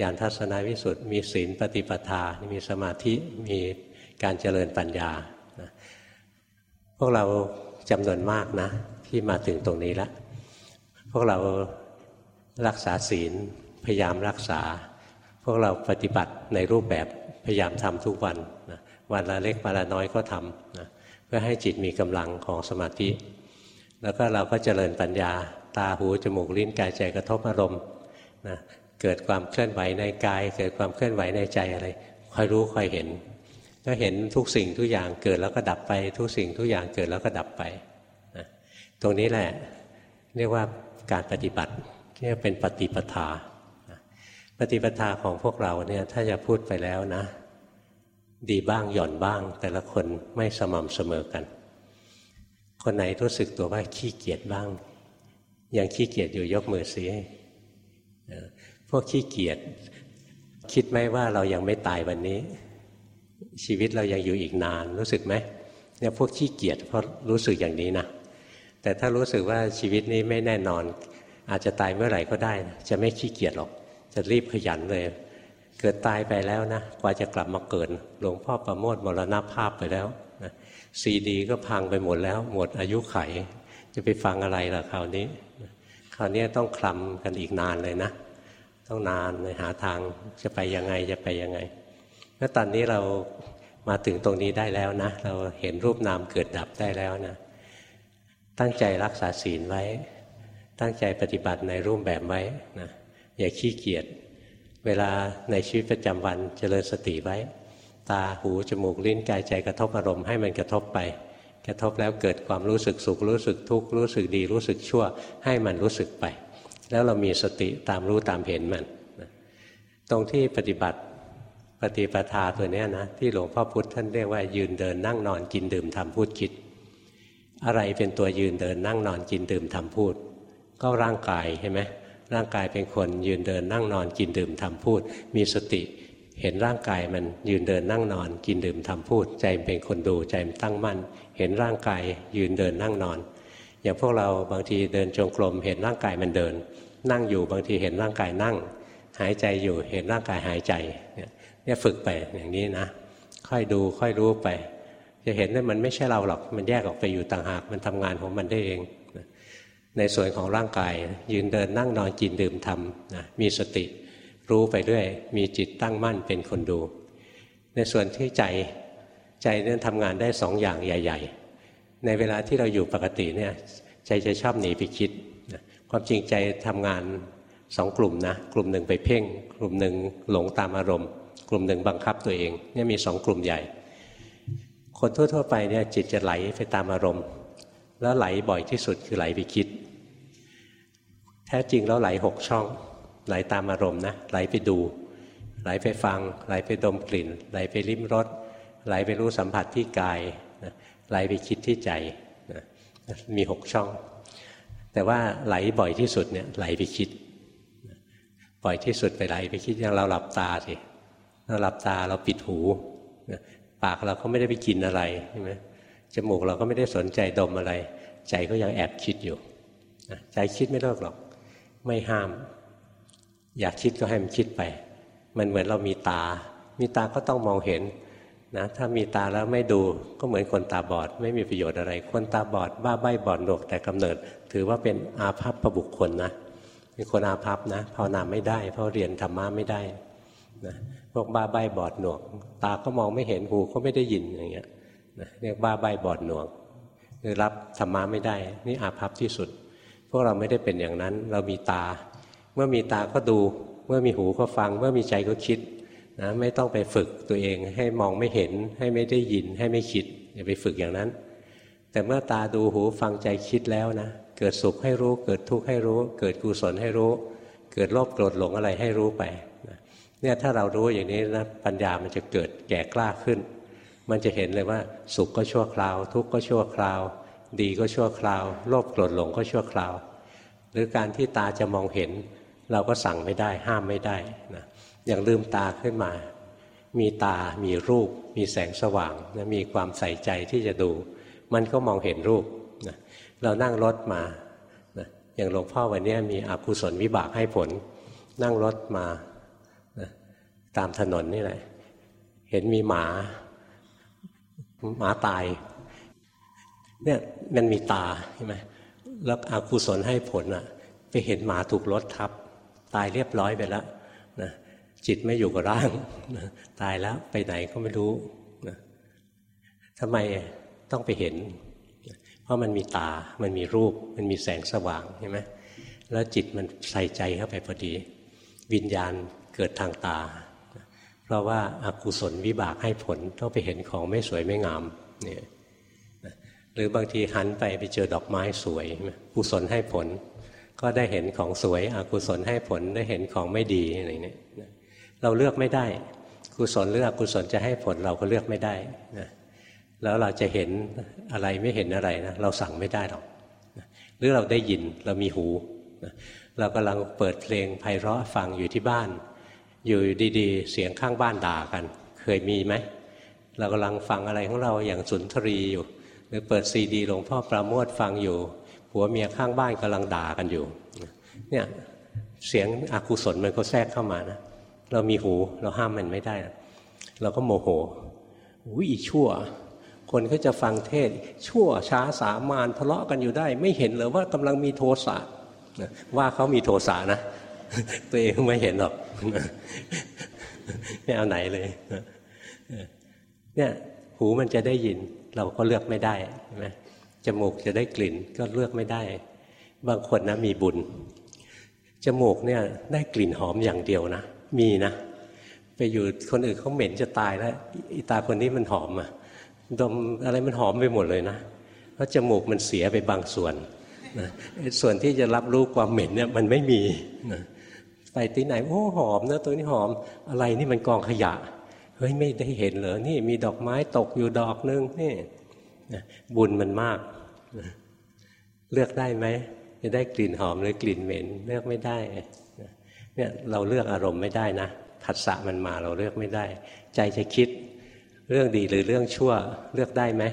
ญาณทัศนวิสุทธ์มีศีลปฏิปทา มีสมาธิมีการเจริญปัญญานะพวกเราจำนวนมากนะ ที่มาถึงตรงนี้แล้วพวกเรารักษาศีลพยายามรักษา พวกเราปฏิบัติในรูปแบบพยายามทำทุกวันนะวันละเล็กวันละน้อยก็ทำนะเพื่อให้จิตมีกำลังของสมาธิ แล้วก็เราก็เจริญปัญญา ตาหูจมูกลิ้นกายใจกระทบอารมณ์ นะเกิดความเคลื่อนไหวในกาย เกิดความเคลื่อนไหวในใจอะไรคอยรู้คอยเห็น ก็เห็นทุกสิ่งทุกอย่างเกิดแล้วก็ดับไป ทุกสิ่งทุกอย่างเกิดแล้วก็ดับไปนะตรงนี้แหละเรียกว่าการปฏิบัติเรียกเป็นปฏิปทา ปฏิปทาของพวกเราเนี่ยถ้าจะพูดไปแล้วนะ ดีบ้างหย่อนบ้าง แต่ละคนไม่สม่ำเสมอกัน คนไหนรู้สึกตัวว่าขี้เกียจบ้าง ยังขี้เกียจอยู่ยกมือสิ พวกขี้เกียจคิดไหมว่าเรายังไม่ตายวันนี้ ชีวิตเรายังอยู่อีกนานรู้สึกไหมเนี่ยพวกขี้เกียจเพราะรู้สึกอย่างนี้นะแต่ถ้ารู้สึกว่าชีวิตนี้ไม่แน่นอน อาจจะตายเมื่อไหร่ก็ได้จะไม่ขี้เกียจหรอก จะรีบขยันเลย เกิดตายไปแล้วนะกว่าจะกลับมาเกิดหลวงพ่อประโมทมรณภาพไปแล้วนะซีดีก็พังไปหมดแล้ว หมดอายุไข จะไปฟังอะไรล่ะคราวนี้ คราวนี้ต้องคลำกันอีกนานเลยนะ ต้องนานเลยหาทางจะไปยังไงจะไปยังไงแล้วตอนนี้เรามาถึงตรงนี้ได้แล้วนะ เราเห็นรูปนามเกิดดับได้แล้วนะ ตั้งใจรักษาศีลไว้ ตั้งใจปฏิบัติในรูปแบบไว้นะอย่าขี้เกียจเวลาในชีวิตประจำวันเจริญสติไว้ ตาหู จมูก ลิ้นกายใจกระทบอารมณ์ให้มันกระทบไป กระทบแล้วเกิดความรู้สึกสุขรู้สึกทุกข์รู้สึกดีรู้สึกชั่ว ให้มันรู้สึกไป แล้วเรามีสติตามรู้ตามเห็นมันตรงที่ปฏิบัติปฏิปทาตัวนี้นะที่หลวงพ่อพุธท่านเรียกว่ายืนเดินนั่งนอนกินดื่มทำพูดคิด อะไรเป็นตัวยืนเดินนั่งนอนกินดื่มทำพูด ก็ร่างกายใช่ไหมร่างกายเป็นคนยืนเดินนั่งนอนกินดื่มทำพูด มีสติ เห็นร่างกายมันยืนเดินนั่งนอน กินดื่มทำพูด ใจเป็นคนดูใจมันตั้งมั่น เห็นร่างกายยืนเดินนั่งนอน อย่างพวกเราบางทีเดินจงกรมเห็นร่างกายมันเดิน นั่งอยู่บางทีเห็นร่างกายนั่ง หายใจอยู่เห็นร่างกายหายใจเนี่ยฝึกไปอย่างนี้นะ ค่อยดูค่อยรู้ไป จะเห็นว่ามันไม่ใช่เราหรอกมันแยกออกไปอยู่ต่างหากมันทำงานของมันได้เองในส่วนของร่างกาย ยืนเดินนั่งนอนกินดื่มทำนะมีสติ รู้ไปเรื่อยมีจิตตั้งมั่นเป็นคนดู ในส่วนที่ใจใจนี่ยทำงานได้สองอย่างใหญ่ ๆ ในเวลาที่เราอยู่ปกติเนี่ยใจจะชอบหนีไปคิดความจริงใจทำงานสองกลุ่มนะกลุ่มหนึ่งไปเพ่ง กลุ่มหนึ่งหลงตามอารมณ์ กลุ่มหนึ่งบังคับตัวเองเนี่ยมีสองกลุ่มใหญ่ คนทั่วๆไปเนี่ยจิตจะไหลไปตามอารมณ์ แล้วไหลบ่อยที่สุดคือไหลไปคิด แท้จริงแล้วไหลหกช่อง ไหลตามอารมณ์นะไหลไปดู ไหลไปฟัง ไหลไปดมกลิ่น ไหลไปลิ้มรสไหลไปรู้สัมผัสที่กายไหลไปคิดที่ใจมีหกช่อง แต่ว่าไหลบ่อยที่สุดเนี่ยไหลไปคิดบ่อยที่สุดไปไหลไปคิดอย่างเราหลับตาสิเราหลับตาเราปิดหูปากเราก็ไม่ได้ไปกินอะไรใช่ไหมจมูกเราก็ไม่ได้สนใจดมอะไร ใจก็ยังแอบคิดอยู่ใจคิดไม่เลิกหรอก ไม่ห้าม อยากคิดก็ให้มันคิดไป มันเหมือนเรามีตา มีตาก็ต้องมองเห็นนะถ้ามีตาแล้วไม่ดูก็เหมือนคนตาบอด ไม่มีประโยชน์อะไร คนตาบอด บ้าใบบอดหนวกแต่กำเนิด ถือว่าเป็นอาภัพประบุคคลนะเป็นคนอาภัพนะภาวนาไม่ได้ เพราะเรียนธรรมะไม่ได้นะพวกบ้าใบบอดหนวก ตาก็มองไม่เห็นหูก็ไม่ได้ยินอย่างเงี้ยนะเรียกบ้าใบบอดหนวกคือรับธรรมะไม่ได้ นี่อาภัพที่สุด พวกเราไม่ได้เป็นอย่างนั้น เรามีตา มื่อมีตาก็ดู เมื่อมีหูก็ฟัง เมื่อมีใจก็คิดนะไม่ต้องไปฝึกตัวเองให้มองไม่เห็นให้ไม่ได้ยินให้ไม่คิดอย่าไปฝึกอย่างนั้น แต่เมื่อตาดูหูฟังใจคิดแล้วนะเกิดสุขให้รู้ เกิดทุกข์ให้รู้ เกิดกุศลให้รู้ เกิดโลภโกรธหลงอะไรให้รู้ไปเนี่ยถ้าเรารู้อย่างนี้นะปัญญามันจะเกิดแก่กล้าขึ้น มันจะเห็นเลยว่า สุขก็ชั่วคราว ทุกข์ก็ชั่วคราว ดีก็ชั่วคราว โลภโกรธหลงก็ชั่วคราว หรือการที่ตาจะมองเห็น เราก็สั่งไม่ได้ห้ามไม่ได้นะอย่างลืมตาขึ้นมา มีตา มีรูป มีแสงสว่างนะมีความใส่ใจที่จะดู มันก็มองเห็นรูปนะเรานั่งรถมานะอย่างหลวงพ่อวันนี้มีอกุศลวิบากให้ผล นั่งรถมานะตามถนนนี่แหละ เห็นมีหมา หมาตาย เนี่ยมันมีตาใช่ไหมแล้วอกุศลให้ผลอะไปเห็นหมาถูกรถทับ ตายเรียบร้อยไปแล้วนะจิตไม่อยู่กับร่างนะตายแล้วไปไหนก็ไม่รู้นะทำไมต้องไปเห็น เพราะมันมีตา มันมีรูป มันมีแสงสว่างใช่ไหมแล้วจิตมันใส่ใจเข้าไปพอดี วิญญาณเกิดทางตา เพราะว่าอากุศลวิบากให้ผลต้องไปเห็นของไม่สวยไม่งามเนี่ยหรือบางทีหันไปไปเจอดอกไม้สวยกุศลให้ผล ก็ได้เห็นของสวยอกุศลให้ผลได้เห็นของไม่ดีอะไรเนี่ยเราเลือกไม่ได้กุศลหรืออกุศลจะให้ผลเราก็เลือกไม่ได้นะแล้วเราจะเห็นอะไรไม่เห็นอะไรนะเราสั่งไม่ได้หรอกหรือเราได้ยินเรามีหูนะเรากำลังเปิดเพลงไพเราะฟังอยู่ที่บ้าน อยู่ดีๆ เสียงข้างบ้านด่ากัน เคยมีไหมเรากำลังฟังอะไรของเราอย่างสุนทรีอยู่ หรือเปิดซีดีหลวงพ่อประโมทฟังอยู่ ผัวเมียข้างบ้านกำลังด่ากันอยู่เนี่ยเสียงอกุศลมันก็แทรกเข้ามานะเรามีหูเราห้ามมันไม่ได้ เราก็โมโหอุ้ยชั่ว คนก็จะฟังเทศ ชั่วช้าสามานทะเลาะกันอยู่ได้ ไม่เห็นเลยว่ากำลังมีโทสะว่าเขามีโทสะนะ ตัวเองไม่เห็นหรอกไม่เอาไหนเลยเนี่ยหูมันจะได้ยินเราก็เลือกไม่ได้ใช่ไหม จมูกจะได้กลิ่นก็เลือกไม่ได้ บางคนนะมีบุญ จมูกเนี่ยได้กลิ่นหอมอย่างเดียวนะ มีนะ ไปอยู่คนอื่นเขาเหม็นจะตายแล้วอีตาคนนี้มันหอมอะดมอะไรมันหอมไปหมดเลยนะ เพราะจมูกมันเสียไปบางส่วนนะส่วนที่จะรับรู้ความเหม็นเนี่ยมันไม่มีนะไปที่ไหนโอ้หอมนะตัวนี้หอมอะไรนี่มันกองขยะเฮ้ยไม่ได้เห็นเหรอนี่มีดอกไม้ตกอยู่ดอกนึงนี่ บุญมันมากเลือกได้ไหมจะได้กลิ่นหอมหรือกลิ่นเหม็น เลือกไม่ได้เนี่ยเราเลือกอารมณ์ไม่ได้นะผัสสะมันมาเราเลือกไม่ได้ ใจจะคิดเรื่องดีหรือเรื่องชั่วเลือกได้ไหม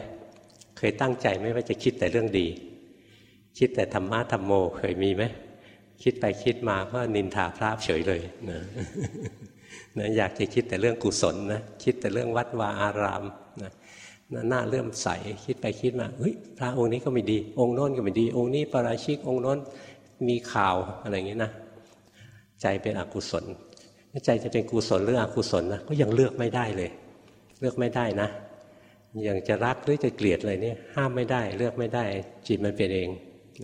เคยตั้งใจไหมว่าจะคิดแต่เรื่องดี คิดแต่ธรรมะธรรมโมเคยมีไหมคิดไปคิดมาก็นินทาพระเฉยเลยนะนะอยากจะคิดแต่เรื่องกุศลนะคิดแต่เรื่องวัดวาอารามนะ หน้าเริ่มใสคิดไปคิดมาเฮ้ยพระองค์นี้ก็ไม่ดี องค์โน้นก็ไม่ดี องค์นี้ประราชิกองค์โน้นมีข่าวอะไรอย่างนี้นะใจเป็นอกุศลใจจะเป็นกุศลหรืออกุศลนะก็ยังเลือกไม่ได้เลย เลือกไม่ได้นะอย่างจะรักหรือจะเกลียดอะไรเนี่ยห้ามไม่ได้เลือกไม่ได้ จิตมันเป็นเอง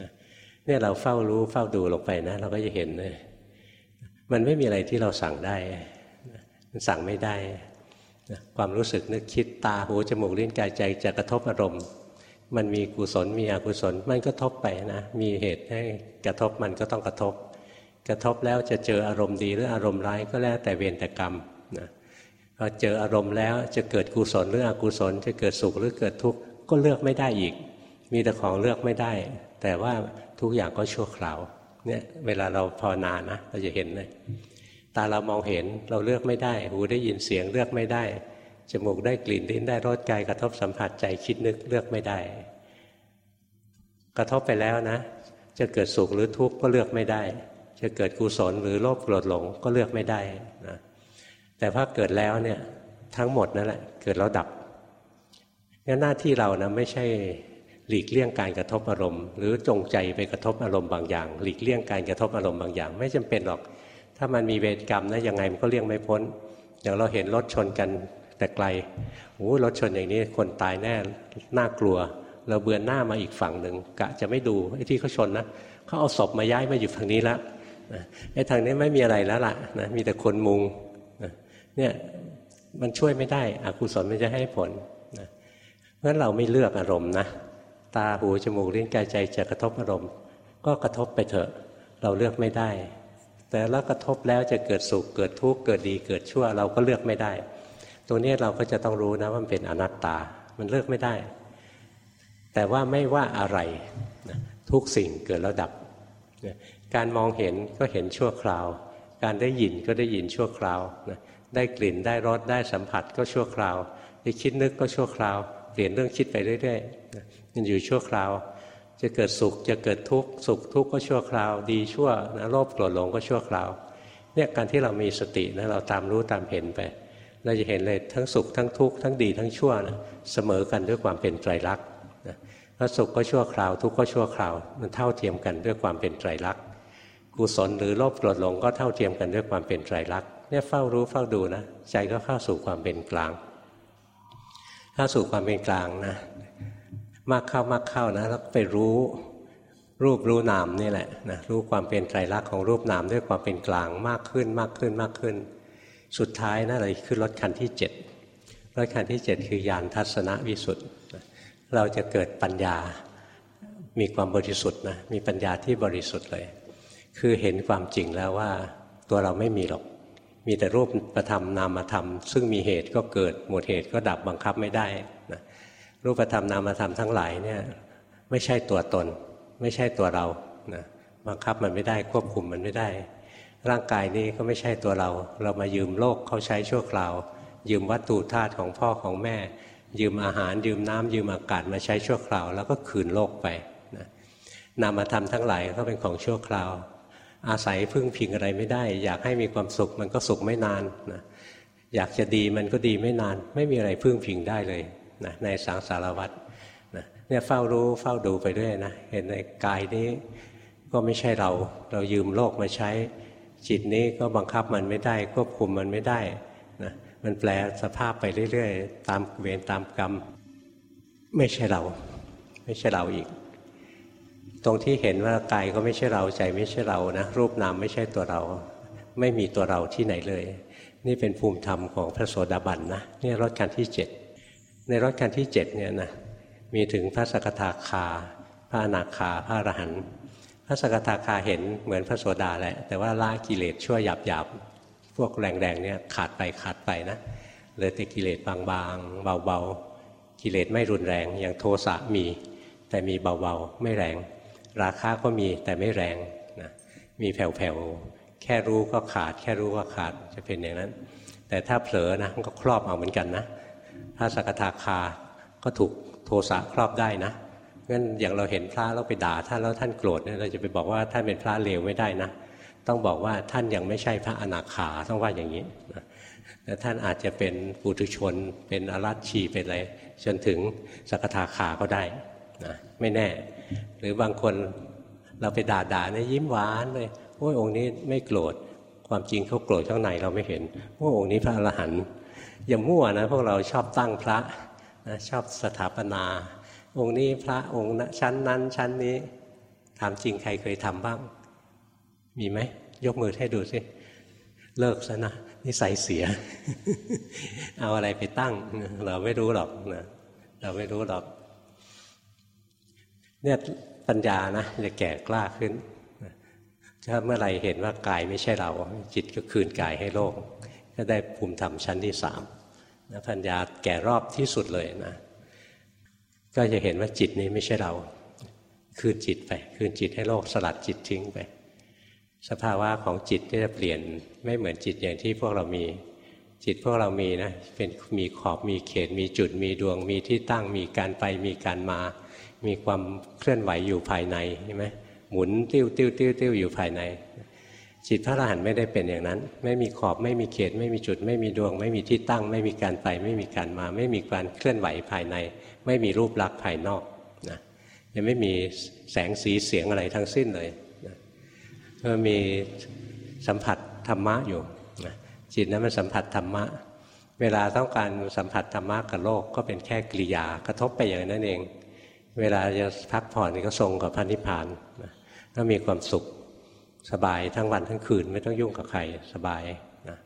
นะเนี่ยเราเฝ้ารู้เฝ้าดูลงไปนะ เราก็จะเห็นเลยมันไม่มีอะไรที่เราสั่งได้ มันสั่งไม่ได้ ความรู้สึกนึกคิดตาหูจมูกลิ้นกายใจจะกระทบอารมณ์ มันมีกุศลมีอกุศลมันก็ทบไปนะมีเหตุให้กระทบมันก็ต้องกระทบ กระทบแล้วจะเจออารมณ์ดีหรืออารมณ์ร้ายก็แล้วแต่เวรแต่กรรมนะพอเจออารมณ์แล้วจะเกิดกุศลหรืออกุศล จะเกิดสุขหรือเกิดทุกข์ก็เลือกไม่ได้อีก มีแต่ของเลือกไม่ได้ แต่ว่าทุกอย่างก็ชั่วคราวเนี่ยเวลาเราภาวนานะเราจะเห็นเลย ตาเรามองเห็นเราเลือกไม่ได้ หูได้ยินเสียงเลือกไม่ได้ จมูกได้กลิ่นลิ้นได้รสกายกระทบสัมผัสใจคิดนึกเลือกไม่ได้ กระทบไปแล้วนะ จะเกิดสุขหรือทุกข์ก็เลือกไม่ได้ จะเกิดกุศลหรือโลภโกรธหลงก็เลือกไม่ได้นะแต่พอเกิดแล้วเนี่ยทั้งหมดนั่นแหละเกิดแล้วดับงั้นหน้าที่เรานะไม่ใช่หลีกเลี่ยงการกระทบอารมณ์ หรือจงใจไปกระทบอารมณ์บางอย่าง หลีกเลี่ยงการกระทบอารมณ์บางอย่าง ไม่จำเป็นหรอก ถ้ามันมีเวรกรรมนะยังไงมันก็เลี่ยงไม่พ้น อย่างเราเห็นรถชนกันแต่ไกลโอ้รถชนอย่างนี้คนตายแน่น่ากลัว เราเบือนหน้ามาอีกฝั่งหนึ่งกะจะไม่ดูไอ้ที่เขาชนนะเขาเอาศพมาย้ายมาอยู่ฝั่งนี้แล้วไอ้ทางนี้ไม่มีอะไรแล้วล่ะนะมีแต่คนมุงเนี่ยมันช่วยไม่ได้อกุศลมันจะให้ผลนะเพราะฉะนั้นเราไม่เลือกอารมณ์นะตาหูจมูกลิ้นกายใจจะกระทบอารมณ์ ก็กระทบไปเถอะ เราเลือกไม่ได้ แต่แล้วกระทบแล้วจะเกิดสุขเกิดทุกข์เกิดดีเกิดชั่วเราก็เลือกไม่ได้ ตรงนี้เราก็จะต้องรู้นะว่ามันเป็นอนัตตา มันเลือกไม่ได้ แต่ว่าไม่ว่าอะไรทุกสิ่งเกิดแล้วดับ การมองเห็นก็เห็นชั่วคราว การได้ยินก็ได้ยินชั่วคราว ได้กลิ่นได้รสได้สัมผัสก็ชั่วคราวได้คิดนึกก็ชั่วคราว เปลี่ยนเรื่องคิดไปเรื่อยๆมันอยู่ชั่วคราว จะเกิดสุขจะเกิดทุกข์สุขทุกข์ก็ชั่วคราว ดีชั่วนะโลภโกรธหลงก็ชั่วคราวเนี่ยการที่เรามีสตินะเราตามรู้ตามเห็นไป เราจะเห็นเลยทั้งสุขทั้งทุกข์ทั้งดีทั้งชั่วนะเสมอกันด้วยความเป็นไตรลักษณ์นะสุขก็ชั่วคราว ทุกข์ก็ชั่วคราว มันเท่าเทียมกันด้วยความเป็นไตรลักษณ์กุศลหรือโลภโกรธหลงก็เท่าเทียมกันด้วยความเป็นไตรลักษณ์เนี่ยเฝ้ารู้เฝ้าดูนะใจก็เข้าสู่ความเป็นกลาง เข้าสู่ความเป็นกลางนะ มากเข้ามากเข้านะแล้วไปรู้รูปรู้นามนี่แหละนะรู้ความเป็นไตรลักษณ์ของรูปนามด้วยความเป็นกลางมากขึ้นมากขึ้นมากขึ้น สุดท้ายนะเราขึ้นรถคันที่เจ็ดรถคันที่เจ็ดคือยานทัศนวิสุทธ์เราจะเกิดปัญญา มีความบริสุทธิ์นะมีปัญญาที่บริสุทธิ์เลย คือเห็นความจริงแล้วว่าตัวเราไม่มีหรอก มีแต่รูปประธรรมนามธรรม ซึ่งมีเหตุก็เกิดหมดเหตุก็ดับบังคับไม่ได้นะ รูปธรรมนามธรรมทั้งหลายเนี่ยไม่ใช่ตัวตน ไม่ใช่ตัวเรานะบังคับมันไม่ได้ควบคุมมันไม่ได้ ร่างกายนี้ก็ไม่ใช่ตัวเรา เรามายืมโลกเขาใช้ชั่วคราว ยืมวัตถุธาตุของพ่อของแม่ ยืมอาหารยืมน้ำยืมอากาศมาใช้ชั่วคราว แล้วก็คืนโลกไปนะนามธรรมทั้งหลายก็เป็นของชั่วคราว อาศัยพึ่งพิงอะไรไม่ได้ อยากให้มีความสุขมันก็สุขไม่นานนะอยากจะดีมันก็ดีไม่นาน ไม่มีอะไรพึ่งพิงได้เลย นะในสังสารวัตรนะเนี่ยเฝ้ารู้เฝ้าดูไปด้วยนะเห็นในกายนี้ก็ไม่ใช่เรา เรายืมโลกมาใช้ จิตนี้ก็บังคับมันไม่ได้ ควบคุมมันไม่ได้นะมันแปลสภาพไปเรื่อยๆ ตามเวรตามกรรม ไม่ใช่เรา ไม่ใช่เราอีก ตรงที่เห็นว่ากายก็ไม่ใช่เราใจไม่ใช่เรานะรูปนามไม่ใช่ตัวเรา ไม่มีตัวเราที่ไหนเลย นี่เป็นภูมิธรรมของพระโสดาบันนะนี่รถการที่เจ็ด ในรถคันที่เจ็ดเนี่ยนะมีถึงพระสกทาคา พระอนาคา พระอรหันต์พระสกทาคาเห็นเหมือนพระโสดาแหละ แต่ว่าละกิเลสชั่วหยาบหยาบพวกแรงๆเนี่ยขาดไปขาดไปนะเหลือแต่กิเลสบางๆ เบาๆ กิเลสไม่รุนแรง อย่างโทสะมี แต่มีเบาๆ ไม่แรง ราคาก็มีแต่ไม่แรงนะมีแผ่วๆ แค่รู้ก็ขาด แค่รู้ก็ขาดจะเป็นอย่างนั้น แต่ถ้าเผลอนะมันก็ครอบเอาเหมือนกันนะ ระสกทาคาก็ถูกโทสะครอบได้นะงั้นอย่างเราเห็นพระแล้วไปด่าท่านแล้วท่านโกรธเนี่ยเราจะไปบอกว่าท่านเป็นพระเลวไม่ได้นะ ต้องบอกว่าท่านยังไม่ใช่พระอนาคาต้องว่าอย่างนี้แต่ท่านอาจจะเป็นปุถุชน เป็นอรัชชีเป็นอะไรจนถึงสกทาคาก็ได้นะไม่แน่ หรือบางคนเราไปด่าด่าเนี่ยยิ้มหวานเลยโอ้ยองค์นี้ไม่โกรธความจริงเขาโกรธข้างในเราไม่เห็นว่าองค์นี้พระอรหันต์ อย่ามั่วนะพวกเราชอบตั้งพระนะชอบสถาปนา องค์นี้พระองค์นะชั้นนั้นชั้นนี้ ถามจริงใครเคยทำบ้าง มีไหม ยกมือให้ดูสิ เลิกซะนะนิสัยเสีย เอาอะไรไปตั้ง เราไม่รู้หรอกนะเราไม่รู้หรอก เนี่ยปัญญานะจะแก่กล้าขึ้นถ้าเมื่อไรเห็นว่ากายไม่ใช่เรา จิตก็คืนกายให้โลก ก็ได้ภูมิธรรมชั้นที่สาม นะปัญญาแก่รอบที่สุดเลยนะ ก็จะเห็นว่าจิตนี้ไม่ใช่เรา คืนจิตไป คืนจิตให้โลกสลัดจิตทิ้งไป สภาวะของจิตที่จะเปลี่ยนไม่เหมือนจิตอย่างที่พวกเรามี จิตพวกเรามีนะ เป็นมีขอบมีเขต มีจุดมีดวง มีที่ตั้งมีการไปมีการมา มีความเคลื่อนไหวอยู่ภายในใช่ไหมหมุนติ้วติ้วติ้วติ้วอยู่ภายใน จิตพระอรหันต์ไม่ได้เป็นอย่างนั้น ไม่มีขอบไม่มีเขต ไม่มีจุด ไม่มีดวง ไม่มีที่ตั้ง ไม่มีการไป ไม่มีการมา ไม่มีการเคลื่อนไหวภายใน ไม่มีรูปลักษณ์ภายนอกนะยังไม่มีแสงสีเสียงอะไรทั้งสิ้นเลยนะก็มีสัมผัสธรรมะอยู่นะจิตนั้นมันสัมผัสธรรมะ เวลาต้องการสัมผัสธรรมะกับโลกก็เป็นแค่กิริยากระทบไปอย่างนั้นเอง เวลาจะพักผ่อนก็ทรงกับพระนิพพานนะก็มีความสุข สบายทั้งวันทั้งคืนไม่ต้องยุ่งกับใครสบายนะ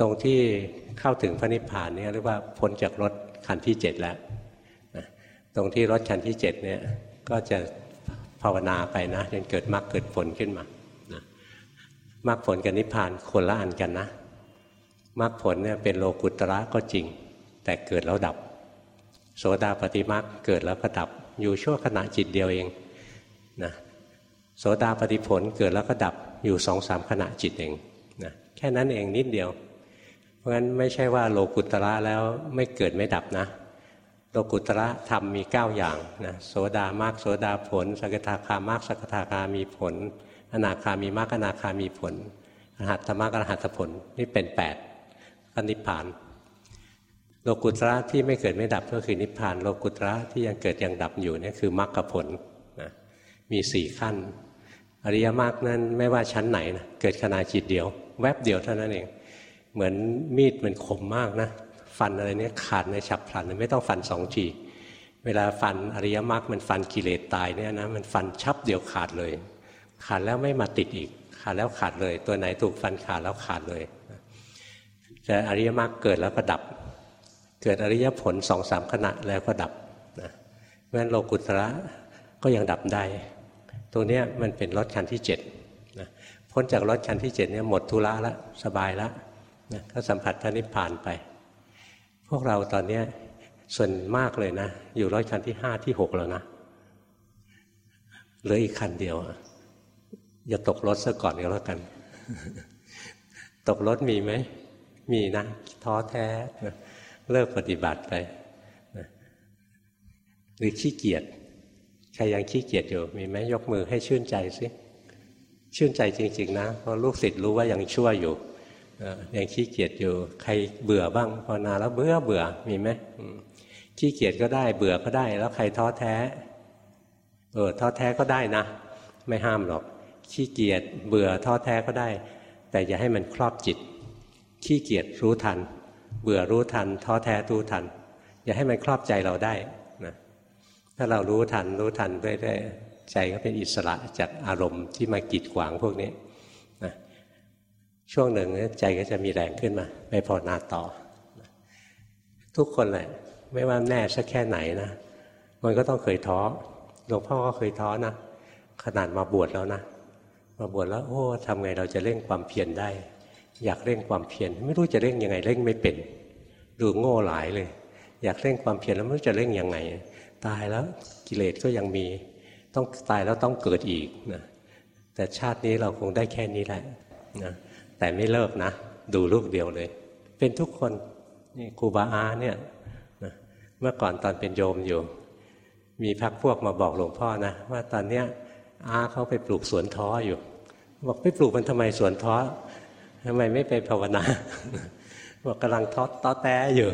ตรงที่เข้าถึงพระนิพพานนี่เรียกว่าพ้นจากรถคันที่เจ็ดแล้วนะตรงที่รถคันที่เจ็ดเนี่ยก็จะภาวนาไปนะจนเกิดมรรคเกิดผลขึ้นมานะมรรคผลกับนิพพานคนละอันกันนะมรรคผลเนี่ยเป็นโลกุตระก็จริง แต่เกิดแล้วดับ โสดาปฏิมรรคเกิดแล้วก็ดับ อยู่ชั่วขณะจิตเดียวเองนะ โสดาปฏิผลเกิดแล้วก็ดับอยู่สองสามขณะจิตเองนะแค่นั้นเองนิดเดียว เพราะฉะนั้นไม่ใช่ว่าโลกุตระแล้วไม่เกิดไม่ดับนะ โลกุตระธรรมมีเก้าอย่างนะโสดามากโสดาผล สกทาคามากสกทาคามีผล อนาคามีมากอนาคามีผลอรหัตธรรมากอรหัตผลนี่เป็นแปดก็นิพพาน โลกุตระที่ไม่เกิดไม่ดับก็คือนิพพาน โลกุตระที่ยังเกิดยังดับอยู่นี่คือมรรคผลนะมีสี่ขั้น อริยมรรคนั้นไม่ว่าชั้นไหนนะเกิดขณะจิตเดียว แวบเดียวเท่านั้นเอง เหมือนมีดมันคมมากนะฟันอะไรเนี้ยขาดในฉับพลันไม่ต้องฟันสองทีเวลาฟันอริยมรรคมันฟันกิเลสตายเนี่ยนะมันฟันชับเดียวขาดเลย ขาดแล้วไม่มาติดอีก ขาดแล้วขาดเลย ตัวไหนถูกฟันขาดแล้วขาดเลยแต่อริยมรรคเกิดแล้วก็ดับ เกิดอริยผลสองสามขณะแล้วก็ดับนะเพราะฉะนั้นโลกุตระก็ยังดับได้ ตรงนี้มันเป็นรถคันที่เจ็ดนะพ้นจากรถคันที่เจ็ดเนี่ยหมดทุระแล้วสบายแล้วนะก็สัมผัสพระนิพพานไป พวกเราตอนนี้ส่วนมากเลยนะ อยู่รถคันที่ห้าที่หกแล้วนะเหลืออีกคันเดียวอย่าตกรถซะก่อนก็แล้วกัน ตกรถมีไหม มีนะ ท้อแท้เลิกปฏิบัติไปหรือขี้เกียจ ใครยังขี้เกียจอยู่มีไหมยกมือให้ชื่นใจสิชื่นใจจริง ๆ นะเพราะลูกศิษย์รู้ว่ายังชั่วอยู่ยังขี้เกียจอยู่ ใครเบื่อบ้างภาวนาแล้วเบื่อเบื่อมีไหมขี้เกียจก็ได้เบื่อก็ได้ แล้วใครท้อแท้เออท้อแท้ก็ได้นะ ไม่ห้ามหรอก ขี้เกียจเบื่อท้อแท้ก็ได้ แต่อย่าให้มันครอบจิต ขี้เกียจรู้ทัน เบื่อรู้ทัน ท้อแท้รู้ทัน อย่าให้มันครอบใจเราได้ ถ้าเรารู้ทันรู้ทันเรื่อยๆใจก็เป็นอิสระจากอารมณ์ที่มากีดขวางพวกนี้นะช่วงหนึ่งใจก็จะมีแรงขึ้นมาไปภาวนาต่อ ทุกคนแหละ ไม่ว่าแน่สักแค่ไหนนะมันก็ต้องเคยท้อหลวงพ่อก็เคยท้อนะขนาดมาบวชแล้วนะมาบวชแล้วโอ้ทำไงเราจะเร่งความเพียรได้ อยากเร่งความเพียรไม่รู้จะเร่งยังไงเร่งไม่เป็น ดูโง่หลายเลย อยากเร่งความเพียรแล้วไม่รู้จะเร่งยังไง ตายแล้วกิเลสก็ยังมี ต้องตายแล้วต้องเกิดอีกนะแต่ชาตินี้เราคงได้แค่นี้แหละนะแต่ไม่เลิกนะ ดูลูกเดียวเลย เป็นทุกคนนี่ครูบาอาเนี่ยนะเมื่อก่อนตอนเป็นโยมอยู่ มีพักพวกมาบอกหลวงพ่อนะ ว่าตอนเนี้ยอาเขาไปปลูกสวนท้ออยู่ บอกไปปลูกมันทำไมสวนท้อทำไมไม่ไปภาวนาบอกกำลังท้อต้อแต้อยู่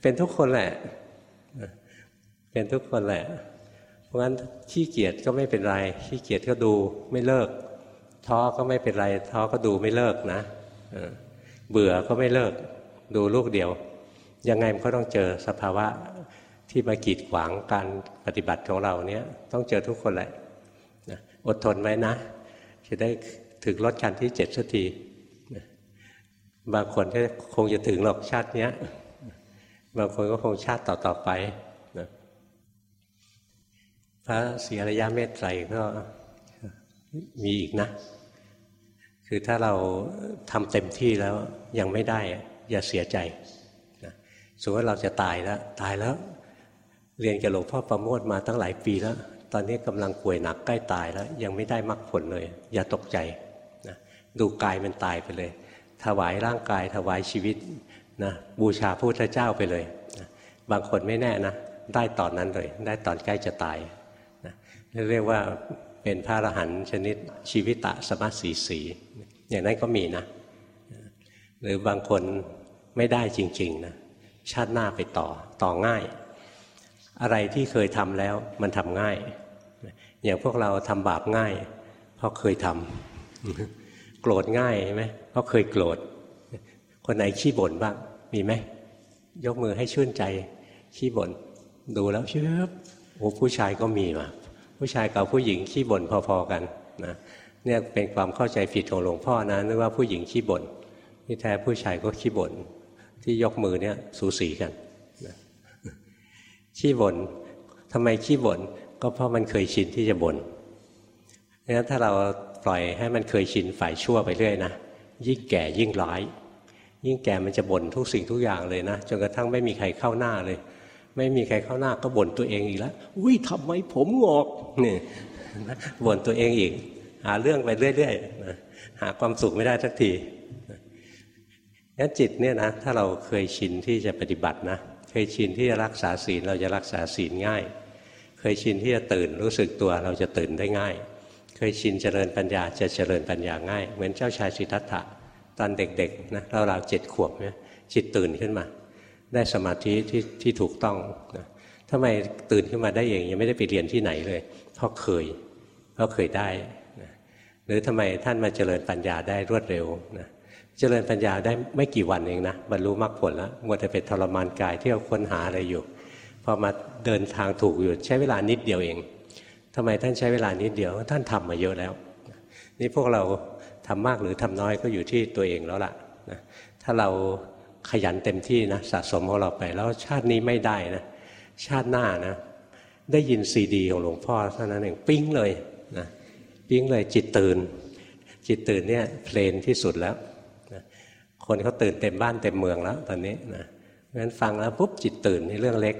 เป็นทุกคนแหละ เป็นทุกคนแหละ เพราะฉะนั้นขี้เกียจก็ไม่เป็นไร ขี้เกียจก็ดูไม่เลิก ท้อก็ไม่เป็นไร ท้อก็ดูไม่เลิกนะเบื่อก็ไม่เลิก ดูลูกเดียว ยังไงมันก็ต้องเจอสภาวะที่มากีดขวางการปฏิบัติของเราเนี้ยต้องเจอทุกคนแหละอดทนไว้นะ จะได้ถึงรถคันที่เจ็ดสักทีบางคนก็คงจะถึงหรอกชาติเนี้ย บางคนก็คงชาติต่อๆไป พระศรีอริยเมตไตรก็มีอีกนะ คือถ้าเราทำเต็มที่แล้วยังไม่ได้ อย่าเสียใจนะสมมติว่าเราจะตายแล้ว ตายแล้ว เรียนกับหลวงพ่อประโมทมาตั้งหลายปีแล้ว ตอนนี้กำลังป่วยหนักใกล้ตายแล้ว ยังไม่ได้มรรคผลเลย อย่าตกใจนะดูกายมันตายไปเลย ถวายร่างกายถวายชีวิตนะบูชาพระพุทธเจ้าไปเลยนะบางคนไม่แน่นะ ได้ตอนนั้นเลย ได้ตอนใกล้จะตาย เรียกว่าเป็นพระอรหันต์ชนิดชีวิตะสมาสีสี อย่างนั้นก็มีนะ หรือบางคนไม่ได้จริงๆนะชาติหน้าไปต่อต่อง่าย อะไรที่เคยทำแล้วมันทำง่าย อย่างพวกเราทำบาปง่าย เพราะเคยทำโกรธง่ายไหมเพราะเคยโกรธ คนไหนขี้บ่นบ้างมีไหมยกมือให้ชื่นใจขี้บ่นดูแล้วเชื่อโอ้ผู้ชายก็มีมา ผู้ชายกับผู้หญิงขี้บ่นพอๆกันนะเนี่ยเป็นความเข้าใจผิดของหลวงพ่อนะนึกว่าผู้หญิงขี้บ่นที่แท้ผู้ชายก็ขี้บ่นที่ยกมือเนี่ยสูสีกันนะขี้บ่นทำไมขี้บ่นก็เพราะมันเคยชินที่จะบน่นงั้นถ้าเราปล่อยให้มันเคยชินฝ่ายชั่วไปเรื่อยนะยิ่งแก่ยิ่งร้าย ยิ่งแก่มันจะบ่นทุกสิ่งทุกอย่างเลยนะจนกระทั่งไม่มีใครเข้าหน้าเลย ไม่มีใครเข้าหน้าก็บ่นตัวเองอีกแล้วอุ้ยทำไมผมงอกนี่บ่นตัวเองอีก หาเรื่องไปเรื่อยๆหาความสุขไม่ได้สักทีงั้นจิตเนี่ยนะถ้าเราเคยชินที่จะปฏิบัตินะเคยชินที่จะรักษาศีลเราจะรักษาศีลง่าย เคยชินที่จะตื่นรู้สึกตัวเราจะตื่นได้ง่าย เคยชินเจริญปัญญาจะเจริญปัญญาง่าย เหมือนเจ้าชายสิทธัตถะตอนเด็กๆนะเราเราเจ็ดขวบเนี่ยจิตตื่นขึ้นมา ได้สมาธิที่ที่ถูกต้องนะทำไมตื่นขึ้นมาได้เองยังไม่ได้ไปเรียนที่ไหนเลยเพราะเคยเพราะเคยได้หรือทำไมท่านมาเจริญปัญญาได้รวดเร็วนะเจริญปัญญาได้ไม่กี่วันเองนะบรรลุมรรคผลแล้วมัวแต่เป็นทรมานกายที่เราค้นหาอะไรอยู่พอมาเดินทางถูกอยู่ใช้เวลานิดเดียวเองทำไมท่านใช้เวลานิดเดียวท่านทำมาเยอะแล้ว นี่พวกเราทำมากหรือทำน้อยก็อยู่ที่ตัวเองแล้วล่ะนะถ้าเรา ขยันเต็มที่นะสะสมของเราไปแล้วชาตินี้ไม่ได้นะชาติหน้านะได้ยินซีดีของหลวงพ่อเท่านั้นเองปิ้งเลยนะปิ้งเลยจิตตื่น จิตตื่นเนี่ยเพลนที่สุดแล้วนะคนเขาตื่นเต็มบ้านเต็มเมืองแล้วตอนนี้นะงั้นฟังแล้วปุ๊บจิตตื่นในเรื่องเล็ก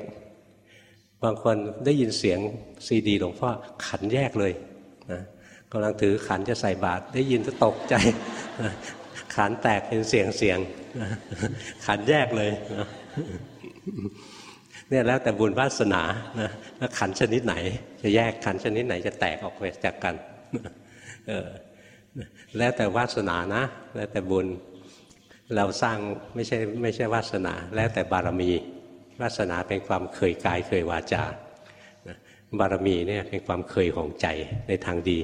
บางคนได้ยินเสียงซีดีหลวงพ่อขันแยกเลยนะกำลังถือขันจะใส่บาตรได้ยินจะตกใจ ขันแตกเป็นเสียงเสียง ขันแยกเลยเนี่ยแล้วแต่บุญวาสนานะแล้วขันชนิดไหน จะแยกขันชนิดไหนจะแตกออกไปจากกันเออแล้วแต่วาสนานะ แล้วแต่บุญเราสร้างไม่ใช่ไม่ใช่วาสนา แล้วแต่บารมี วาสนาเป็นความเคยกายเคยวาจาบารมีเนี่ยเป็นความเคยของใจในทางดี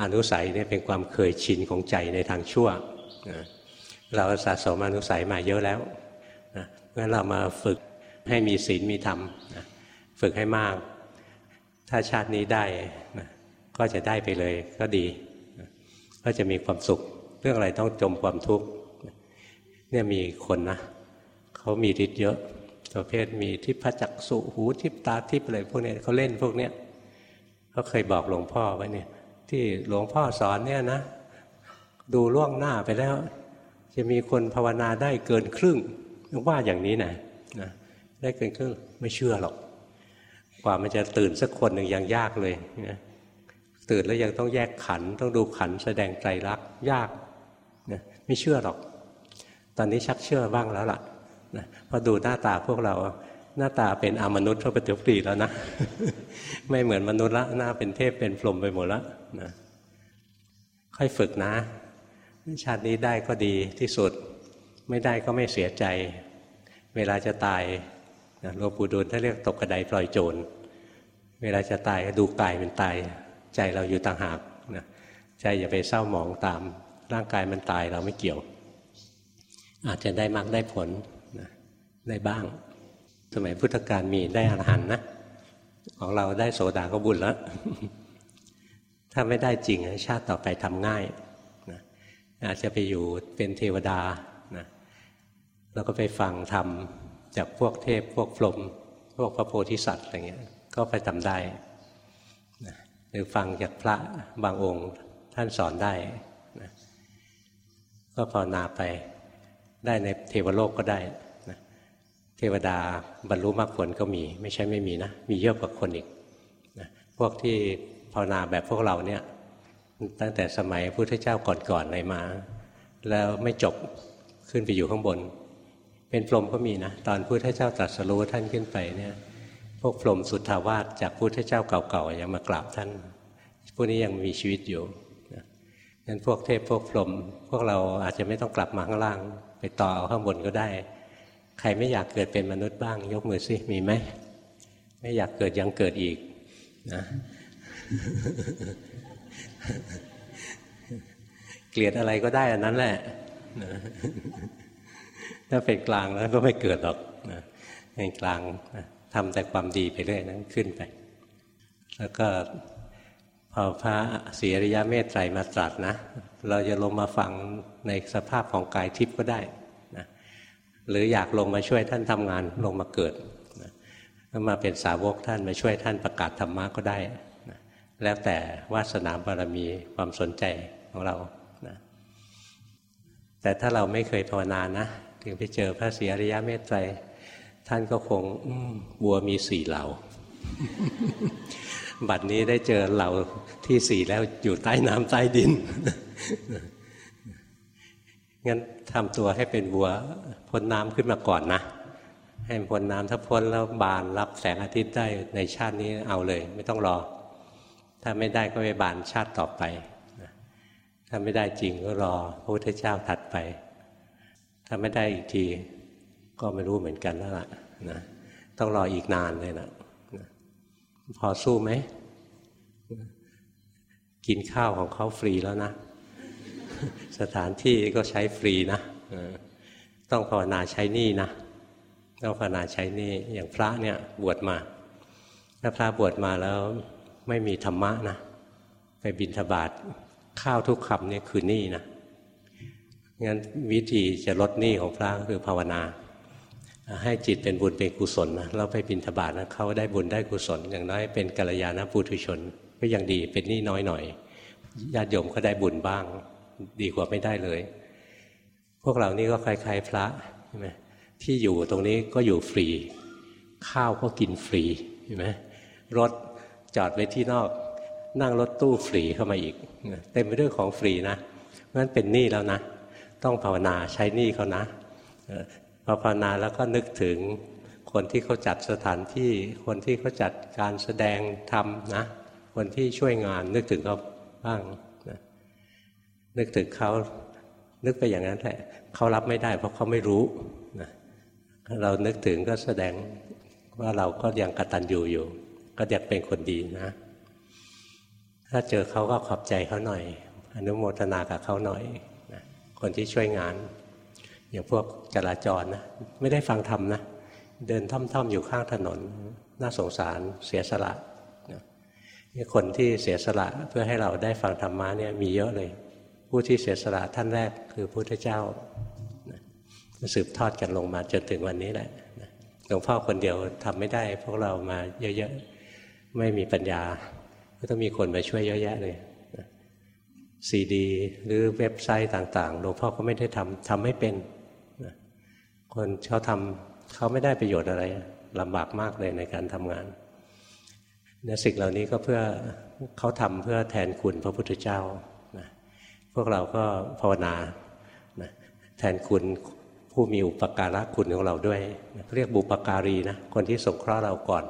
อนุสัยเนี่ยเป็นความเคยชินของใจในทางชั่ว เราสะสมอนุสัยมาเยอะแล้วเมื่อเรามาฝึกให้มีศีลมีธรรมฝึกให้มาก ถ้าชาตินี้ได้ก็จะได้ไปเลยก็ดีก็จะมีความสุข เรื่องอะไรต้องจมความทุกข์เนี่ยมีคนนะเขามีฤทธิ์เยอะประเภทมีทิพจักสุหูทิพตาทิพอะไรพวกนี้เขาเล่นพวกเนี้ยเขาเคยบอกหลวงพ่อไว้เนี่ย ที่หลวงพ่อสอนเนี่ยนะ ดูล่วงหน้าไปแล้ว จะมีคนภาวนาได้เกินครึ่งว่าอย่างนี้นะนะได้เกินครึ่งไม่เชื่อหรอก กว่ามันจะตื่นสักคนหนึ่งยังยากเลยนะตื่นแล้วยังต้องแยกขันต้องดูขันแสดงใจรักยากนะไม่เชื่อหรอก ตอนนี้ชักเชื่อบ้างแล้วล่ะนะพอดูหน้าตาพวกเราหน้าตาเป็นอมนุษย์ทั่วปฏิปรีแล้วนะ ไม่เหมือนมนุษย์ละหน้าเป็นเทพเป็นพรหมไปหมดแล้วนะค่อยฝึกนะ ชาตินี้ได้ก็ดีที่สุด ไม่ได้ก็ไม่เสียใจ เวลาจะตายหลวงปู่ดูลท่านเรียกตกกระไดปล่อยโจรเวลาจะตายดูกายเป็นตาย ใจเราอยู่ต่างหากนะใจอย่าไปเศร้าหมองตาม ร่างกายมันตายเราไม่เกี่ยว อาจจะได้มากได้ผลนะได้บ้าง สมัยพุทธกาลมีได้อรหันนะ ของเราได้โสดาก็บุญแล้วถ้าไม่ได้จริงชาติต่อไปทำง่าย อาจจะไปอยู่เป็นเทวดานะแล้วก็ไปฟังธรรมจากพวกเทพพวกพรหมพวกพระโพธิสัตว์อะไรเงี้ยก็ไปทำได้นะหรือฟังจากพระบางองค์ท่านสอนได้นะก็ภาวนาไปได้ในเทวโลกก็ได้นะเทวดาบรรลุมรรคผลก็มี ไม่ใช่ไม่มีนะ มีเยอะกว่าคนอีกนะพวกที่ภาวนาแบบพวกเราเนี่ย ตั้งแต่สมัยพุทธเจ้าก่อนๆเลยมา แล้วไม่จบขึ้นไปอยู่ข้างบน เป็นพรหมก็มีนะ ตอนพุทธเจ้าตรัสรู้ท่านขึ้นไปเนี่ยพวกพรหมสุทธาวาสจากพุทธเจ้าเก่าๆยังมากราบท่าน พวกนี้ยังมีชีวิตอยู่งั้นพวกเทพพวกพรหมพวกเราอาจจะไม่ต้องกลับมาข้างล่าง ไปต่อเอาข้างบนก็ได้ ใครไม่อยากเกิดเป็นมนุษย์บ้าง ยกมือสิมีไหมไม่อยากเกิดยังเกิดอีกนะ เกลียดอะไรก็ได้อันนั้นแหละถ้าเป็นกลางแล้วก็ไม่เกิดหรอกเป็นกลางทำแต่ความดีไปเรื่อยนั้นขึ้นไป แล้วก็พอพระศรีอริยะเมตไตรมาตรัสนะ เราจะลงมาฟังในสภาพของกายทิพย์ก็ได้นะหรืออยากลงมาช่วยท่านทำงานลงมาเกิดนะมาเป็นสาวกท่านมาช่วยท่านประกาศธรรมะก็ได้ แล้วแต่วาสนาบารมีความสนใจของเรานะแต่ถ้าเราไม่เคยภาวนานะ ถึงไปเจอพระศรีอริยเมตไตรท่านก็คงบัวมีสี่เหล่า บัดนี้ได้เจอเหล่าที่สี่แล้วอยู่ใต้น้ำใต้ดิน งั้นทำตัวให้เป็นบัวพ้นน้ำขึ้นมาก่อนนะ ให้พ้นน้ำถ้าพ้นแล้วบานรับแสงอาทิตย์ได้ในชาตินี้เอาเลย ไม่ต้องรอ ถ้าไม่ได้ก็ไปบานชาติต่อไป ถ้าไม่ได้จริงก็รอพระพุทธเจ้าถัดไป ถ้าไม่ได้อีกทีก็ไม่รู้เหมือนกันแล้วล่ะนะต้องรออีกนานเลยนะพอสู้ไหม กินข้าวของเขาฟรีแล้วนะ สถานที่ก็ใช้ฟรีนะต้องภาวนาใช้นี่นะต้องภาวนาใช้นี่อย่างพระเนี่ยบวชมา ถ้าพระบวชมาแล้ว ไม่มีธรรมะนะไปบิณฑบาตข้าวทุกคำเนี่ยคือหนี่นะงั้นวิธีจะลดหนี้ของพระก็คือภาวนา ให้จิตเป็นบุญเป็นกุศลนะเราไปบินทบาทนะเขาได้บุญได้กุศล อย่างน้อยเป็นกัลยาณปุถุชน ก็ยังดีเป็นหนี่น้อยหน่อยญาติโยมก็ได้บุญบ้าง ดีกว่าไม่ได้เลย พวกเรานี่ก็คล้ายๆพระใช่ไหมที่อยู่ตรงนี้ก็อยู่ฟรี ข้าวก็กินฟรีใช่ไหมรถ จอดไว้ที่นอก นั่งรถตู้ฟรีเข้ามาอีก เต็มไปด้วยของฟรีนะงั้นเป็นหนี้แล้วนะ ต้องภาวนาใช้หนี้เขานะพอภาวนาแล้วก็นึกถึงคนที่เขาจัดสถานที่คนที่เขาจัดการแสดงธรรมนะ คนที่ช่วยงานนึกถึงเขาบ้างนะนึกถึงเขานึกไปอย่างนั้นแหละเขารับไม่ได้ เพราะเขาไม่รู้นะเรานึกถึงก็แสดงว่าเราก็ยังกตัญญูอยู่ ก็อยากเป็นคนดีนะ ถ้าเจอเขาก็ขอบใจเขาหน่อย อนุโมทนากับเขาหน่อยนะคนที่ช่วยงาน อย่างพวกจราจรนะไม่ได้ฟังธรรมนะ เดินท่อมๆ อยู่ข้างถนน น่าสงสารเสียสละนี่คนที่เสียสละเพื่อให้เราได้ฟังธรรมะเนี่ยมีเยอะเลย ผู้ที่เสียสละท่านแรกคือพุทธเจ้าสืบทอดกันลงมาจนถึงวันนี้แหละหลวงพ่อคนเดียวทำไม่ได้ พวกเรามาเยอะๆ ไม่มีปัญญา ก็ต้องมีคนมาช่วยเยอะแยะเลยซีดีหรือเว็บไซต์ต่างๆหลวงพ่อก็ไม่ได้ทำทำไม่เป็นคนเขาทำเขาไม่ได้ประโยชน์อะไรลำบากมากเลยในการทำงานเนี่ยสิ่งเหล่านี้ก็เพื่อเขาทำเพื่อแทนคุณพระพุทธเจ้านะพวกเราก็ภาวนานะแทนคุณผู้มีอุปการะคุณของเราด้วยนะเรียกบุปการีนะคนที่สงเคราะห์เราก่อน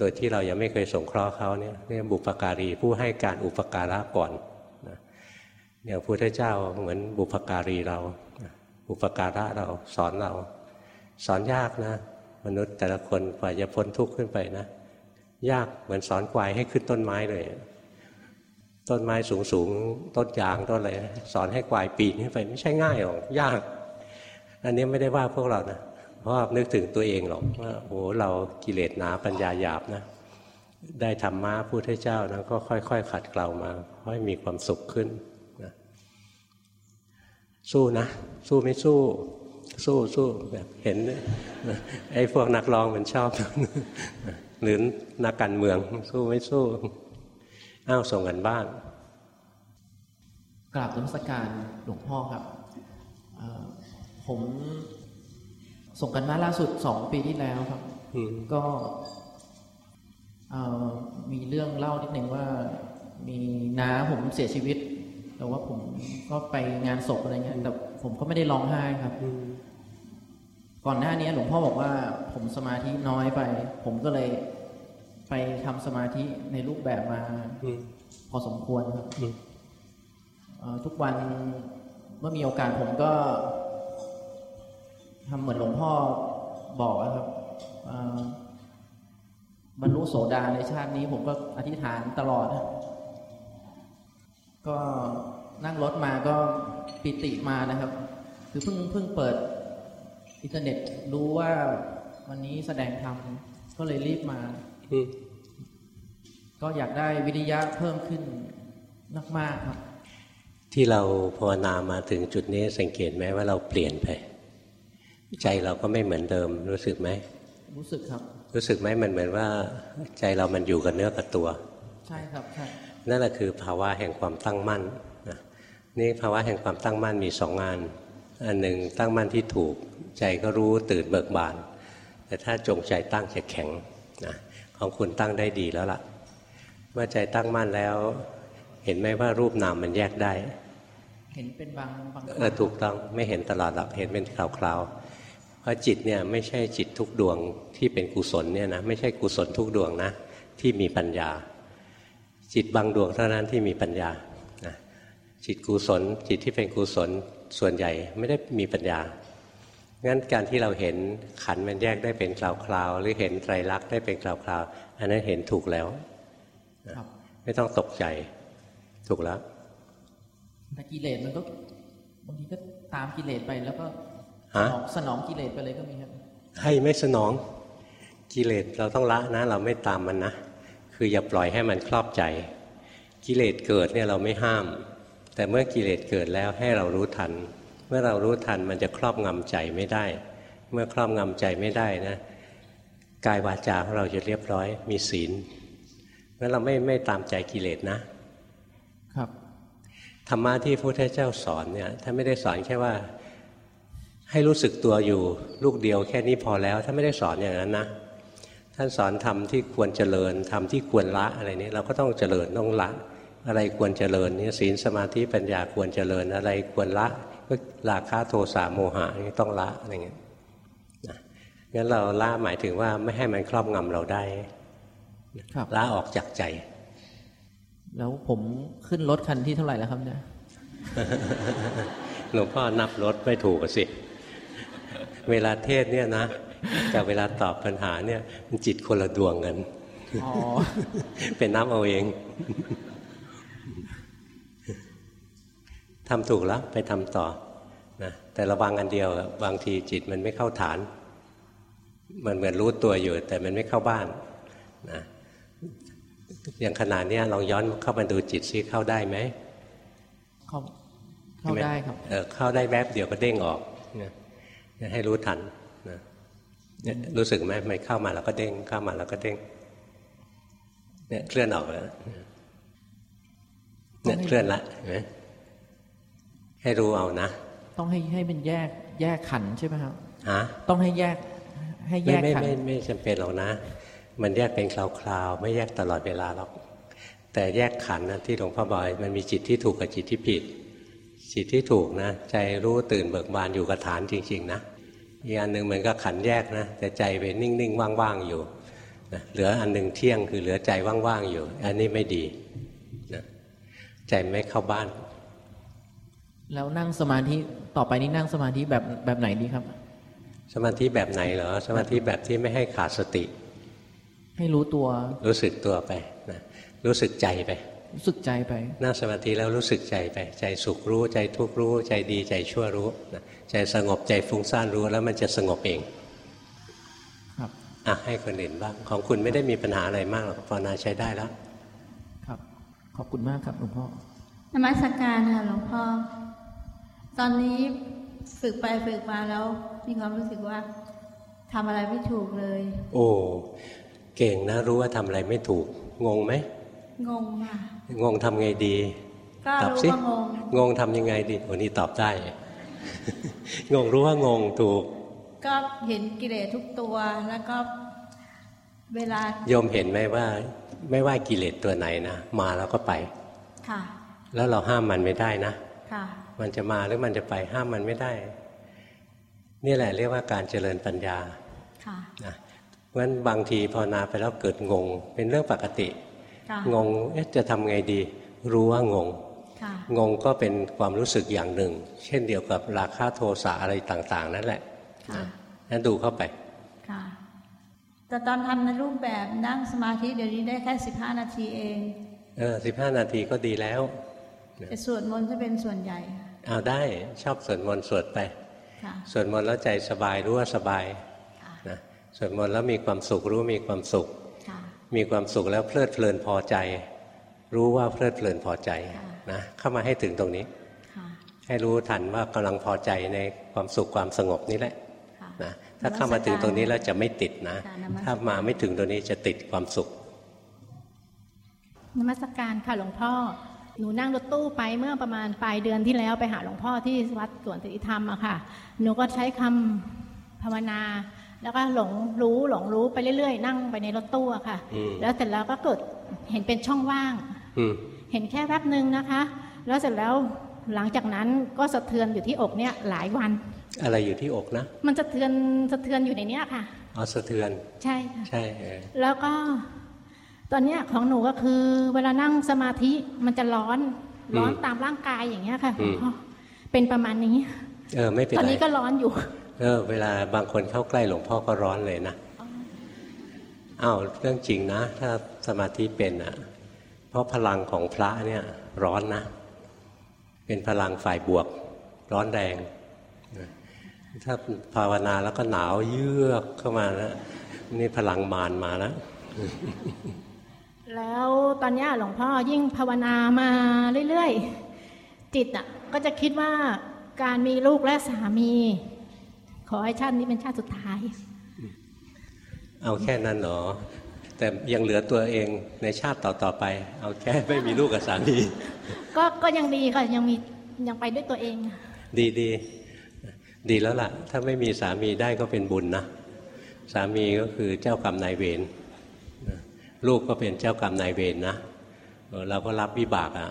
โดยที่เรายังไม่เคยสงเคราะห์เขาเนี่ยเรียกบุปการีผู้ให้การอุปการะก่อนนะอย่างพระพุทธเจ้าเหมือนบุปการีเราอุปการะเราสอนเรา สอนยากนะ มนุษย์แต่ละคนกว่าจะพ้นทุกข์ขึ้นไปนะ ยากเหมือนสอนควายให้ขึ้นต้นไม้เลย ต้นไม้สูงสูงต้นยางต้นอะไรสอนให้ควายปีนขึ้นไป ไม่ใช่ง่ายหรอกยาก อันนี้ไม่ได้ว่าพวกเรานะ เพราะนึกถึงตัวเองหรอกว่าโอ้เรากิเลสหนาปัญญาหยาบนะได้ธรรมะพุทธเจ้านะก็ค่อยๆ ขัดเกลามาค่อยมีความสุขขึ้นนะสู้นะ สู้ไม่สู้ สู้สู้แบบเห็นไอ้พวกนักร้องมันชอบหรือนักการเมือง สู้ไม่สู้อ้าวส่งกันบ้านกราบนมัสการหลวงพ่อครับผม ส่งกันมาล่าสุดสองปีที่แล้วครับก็มีเรื่องเล่านิดหนึ่งว่า มีน้าผมเสียชีวิต แต่ว่าผมก็ไปงานศพอะไรเงี้ยแต่ผมก็ไม่ได้ร้องไห้ครับก่อนหน้านี้หลวงพ่อบอกว่า ผมสมาธิน้อยไป ผมก็เลยไปทำสมาธิในรูปแบบมาพอสมควรครับทุกวันเมื่อมีโอกาสผมก็ ทำเหมือนหลวงพ่อบอกครับบรรลุโสดาในชาตินี้ ผมก็อธิษฐานตลอด ก็นั่งรถมาก็ปิติมานะครับ คือเพิ่งเพิ่งเปิดอินเทอร์เน็ตรู้ว่าวันนี้แสดงธรรมก็เลยรีบมา ก็อยากได้วิทยะเพิ่มขึ้นมากๆครับ ที่เราภาวนามาถึงจุดนี้สังเกตไหมว่าเราเปลี่ยนไป ใจเราก็ไม่เหมือนเดิมรู้สึกไหมรู้สึกครับ รู้สึกไหมมันเหมือนว่า ใจเรามันอยู่กับเนื้อกับตัว ใช่ครับใช่นั่นแหละคือภาวะแห่งความตั้งมั่นนี่ภาวะแห่งความตั้งมั่นมีสองงาน อันหนึ่งตั้งมั่นที่ถูก ใจก็รู้ตื่นเบิกบาน แต่ถ้าจงใจตั้งจะแข็งนะของคุณตั้งได้ดีแล้วล่ะ เมื่อใจตั้งมั่นแล้ว เห็นไหมว่ารูปนามมันแยกได้ เห็นเป็นบางบางเออถูกต้องไม่เห็นตลอดหรอกเห็นเป็นคราวๆ เพราะจิตเนี่ยไม่ใช่จิตทุกดวงที่เป็นกุศลเนี่ยนะไม่ใช่กุศลทุกดวงนะที่มีปัญญา จิตบางดวงเท่านั้นที่มีปัญญาจิตกุศล จิตที่เป็นกุศลส่วนใหญ่ไม่ได้มีปัญญางั้นการที่เราเห็นขันมันแยกได้เป็นคราวๆหรือเห็นไตรลักษณ์ได้เป็นคราวๆอันนั้นเห็นถูกแล้วไม่ต้องตกใจถูกแล้วแต่กิเลสมันก็บางทีก็ตามกิเลสไปแล้วก็ สนองกิเลสไปเลยก็มีครับให้ไม่สนองกิเลสเราต้องละนะ เราไม่ตามมันนะ คืออย่าปล่อยให้มันครอบใจ กิเลสเกิดเนี่ยเราไม่ห้าม แต่เมื่อกิเลสเกิดแล้วให้เรารู้ทัน เมื่อเรารู้ทันมันจะครอบงำใจไม่ได้ เมื่อครอบงำใจไม่ได้นะกายวาจาของเราจะเรียบร้อยมีศีลงั้นเราไม่ไม่ตามใจกิเลสนะ ครับธรรมะที่พระพุทธเจ้าสอนเนี่ยท่านไม่ได้สอนแค่ว่า ให้รู้สึกตัวอยู่ลูกเดียวแค่นี้พอแล้วท่านไม่ได้สอนอย่างนั้นนะท่านสอนทำที่ควรเจริญทำที่ควรละอะไรนี้เราก็ต้องเจริญต้องละ อะไรควรเจริญนี่ศีลสมาธิปัญญาควรเจริญอะไรควรละก็ราคะโทสะโมหะนี่ต้องละอะไรเงี้ยนะงั้นเราละหมายถึงว่าไม่ให้มันครอบงำเราได้ละออกจากใจ แล้วผมขึ้นรถคันที่เท่าไหร่แล้วครับเนี่ยหลวงพ่อนับรถไม่ถูกสิ เวลาเทศเนี่ยนะกับเวลาตอบปัญหาเนี่ยมันจิตคนละดวงกันเป็นน้ำเอาเองทำถูกแล้วไปทำต่อนะแต่ระวังอันเดียวบางทีจิตมันไม่เข้าฐาน มันเหมือนรู้ตัวอยู่ แต่มันไม่เข้าบ้านนะอย่างขนาดนี้ลองย้อนเข้ามาดูจิตซิเข้าได้ไหมเข้าเข้าได้ครับเออเข้าได้แวบเดียวก็เด้งออกนะ ให้รู้ทันนะรู้สึกไหมมันเข้ามาแล้วก็เด้งเข้ามาแล้วก็เด้งเนี่ยเคลื่อนออกแล้วเนี่ยเคลื่อนละเห็นไหมให้รู้เอานะ ต้องให้ให้เป็นแยกแยกขันใช่ไหมครับฮะต้องให้แยกให้แยกขันไม่ไม่ไม่จำเป็นหรอกนะ มันแยกเป็นคราวๆไม่แยกตลอดเวลาหรอกแต่แยกขันนะที่หลวงพ่อบอกมันมีจิตที่ถูกกับจิตที่ผิด จิตที่ถูกนะใจรู้ตื่นเบิกบานอยู่กับฐานจริง ๆ นะอีกอันหนึ่งเหมือนกับขันแยกนะแต่ใจไปนิ่งๆว่างๆอยู่นะเหลืออันหนึ่งเที่ยงคือเหลือใจว่างๆอยู่ อันนี้ไม่ดีนะใจไม่เข้าบ้าน แล้วนั่งสมาธิต่อไปนี้นั่งสมาธิแบบแบบไหนดีครับ สมาธิแบบไหนเหรอสมาธิแบบที่ไม่ให้ขาดสติ ให้รู้ตัว รู้สึกตัวไปนะรู้สึกใจไป รู้สึกใจไปนั่งสมาธิแล้วรู้สึกใจไป ใจสุขรู้ใจทุกข์รู้ ใจดีใจชั่วรู้นะใจสงบใจฟุ้งซ่านรู้แล้วมันจะสงบเอง ครับออะให้คนอื่นบ้างของคุณไม่ได้มีปัญหาอะไรมากหรอกภาวนาใช้ได้แล้ว ครับ ขอบคุณมากครับหลวงพ่อนมัสการค่ะหลวงพ่อตอนนี้ฝึกไปฝึกมาแล้วมีความรู้สึกว่าทำอะไรไม่ถูกเลย โอ้เก่งนะรู้ว่าทำอะไรไม่ถูก งงไหมงงค่ะ งงทำไงดีก็ตอบรู้สิว่างงงงทำยังไงดีวันนี้ตอบได้ งงรู้ว่างงถูก ก็เห็นกิเลสทุกตัวแล้วก็เวลาโยมเห็นไหมว่า ไม่ว่ากิเลสตัวไหนนะมาแล้วก็ไป ค่ะ แล้วเราห้ามมันไม่ได้นะค่ะ มันจะมาหรือมันจะไปห้ามมันไม่ได้ นี่แหละเรียกว่าการเจริญปัญญา ค่ะนะเพราะฉะนั้นบางทีภาวนาไปแล้วเกิดงง เป็นเรื่องปกติค่ะ งงเอ๊ะจะทำไงดี รู้ว่างงค่ะงงก็เป็นความรู้สึกอย่างหนึ่ง เช่นเดียวกับราคะโทสะอะไรต่าง ๆ นั่นแหละค่ะนั้นดูเข้าไปค่ะแต่ตอนทำในรูปแบบนั่งสมาธิเดี๋ยวนี้ได้แค่สิบห้านาทีเอง เออสิบห้านาทีก็ดีแล้วแต่สวดมนต์จะเป็นส่วนใหญ่ค่ะเอาได้ชอบสวดมนต์สวดไปค่ะสวดมนต์แล้วใจสบายรู้ว่าสบายค่ะนะสวดมนต์แล้วมีความสุขรู้มีความสุขค่ะ มีความสุขแล้วเพลิดเพลินพอใจ รู้ว่าเพลิดเพลินพอใจค่ะนะเข้ามาให้ถึงตรงนี้ค่ะให้รู้ทันว่ากำลังพอใจในความสุขความสงบนี้แหละค่ะนะถ้าเข้ามาถึงตรงนี้แล้วจะไม่ติดนะค่ะนมัสการถ้ามาไม่ถึงตรงนี้จะติดความสุขนมัสการค่ะหลวงพ่อหนูนั่งรถตู้ไปเมื่อประมาณปลายเดือนที่แล้วไปหาหลวงพ่อที่วัดสวนติธรรมอะค่ะ หนูก็ใช้คำภาวนา แล้วก็หลงรู้หลงรู้ไปเรื่อยๆ นั่งไปในรถตู้อะค่ะอืมแล้วเสร็จแล้วก็เกิดเห็นเป็นช่องว่างอืมเห็นแค่แป๊บหนึ่งนะคะ แล้วเสร็จแล้วหลังจากนั้นก็สะเทือนอยู่ที่อกเนี่ยหลายวัน อะไรอยู่ที่อกนะ มันสะเทือนสะเทือนอยู่ในเนี้ยค่ะอ๋อสะเทือนใช่ค่ะใช่เออแล้วก็ตอนเนี้ยของหนูก็คือเวลานั่งสมาธิมันจะร้อนร้อนตามร่างกายอย่างเงี้ยค่ะหลวงพ่อเป็นประมาณนี้เออไม่เป็นตอนไรนี้ก็ร้อนอยู่ เออเวลาบางคนเข้าใกล้หลวงพ่อก็ร้อนเลยนะอ้าวเรื่องจริงนะ ถ้าสมาธิเป็นอะ เพราะพลังของพระเนี่ยร้อนนะ เป็นพลังฝ่ายบวก ร้อนแรง ถ้าภาวนาแล้วก็หนาวเยือกเข้ามาแล้วนี่พลังมารมาแล้วแล้วตอนเนี้ยหลวงพ่อยิ่งภาวนามาเรื่อยๆ จิตอะก็จะคิดว่าการมีลูกและสามี ขอให้ชาตินี้เป็นชาติสุดท้าย เอาแค่นั้นเหรอ แต่ยังเหลือตัวเองในชาติต่อๆไป เอาแค่ไม่มีลูกกับสามีก็ก็ยังดีค่ะยังมียังไปด้วยตัวเอง ดีดีดีแล้วล่ะ ถ้าไม่มีสามีได้ก็เป็นบุญนะสามีก็คือเจ้ากรรมนายเวรลูกก็เป็นเจ้ากรรมนายเวรนะเออเราก็รับวิบากอะ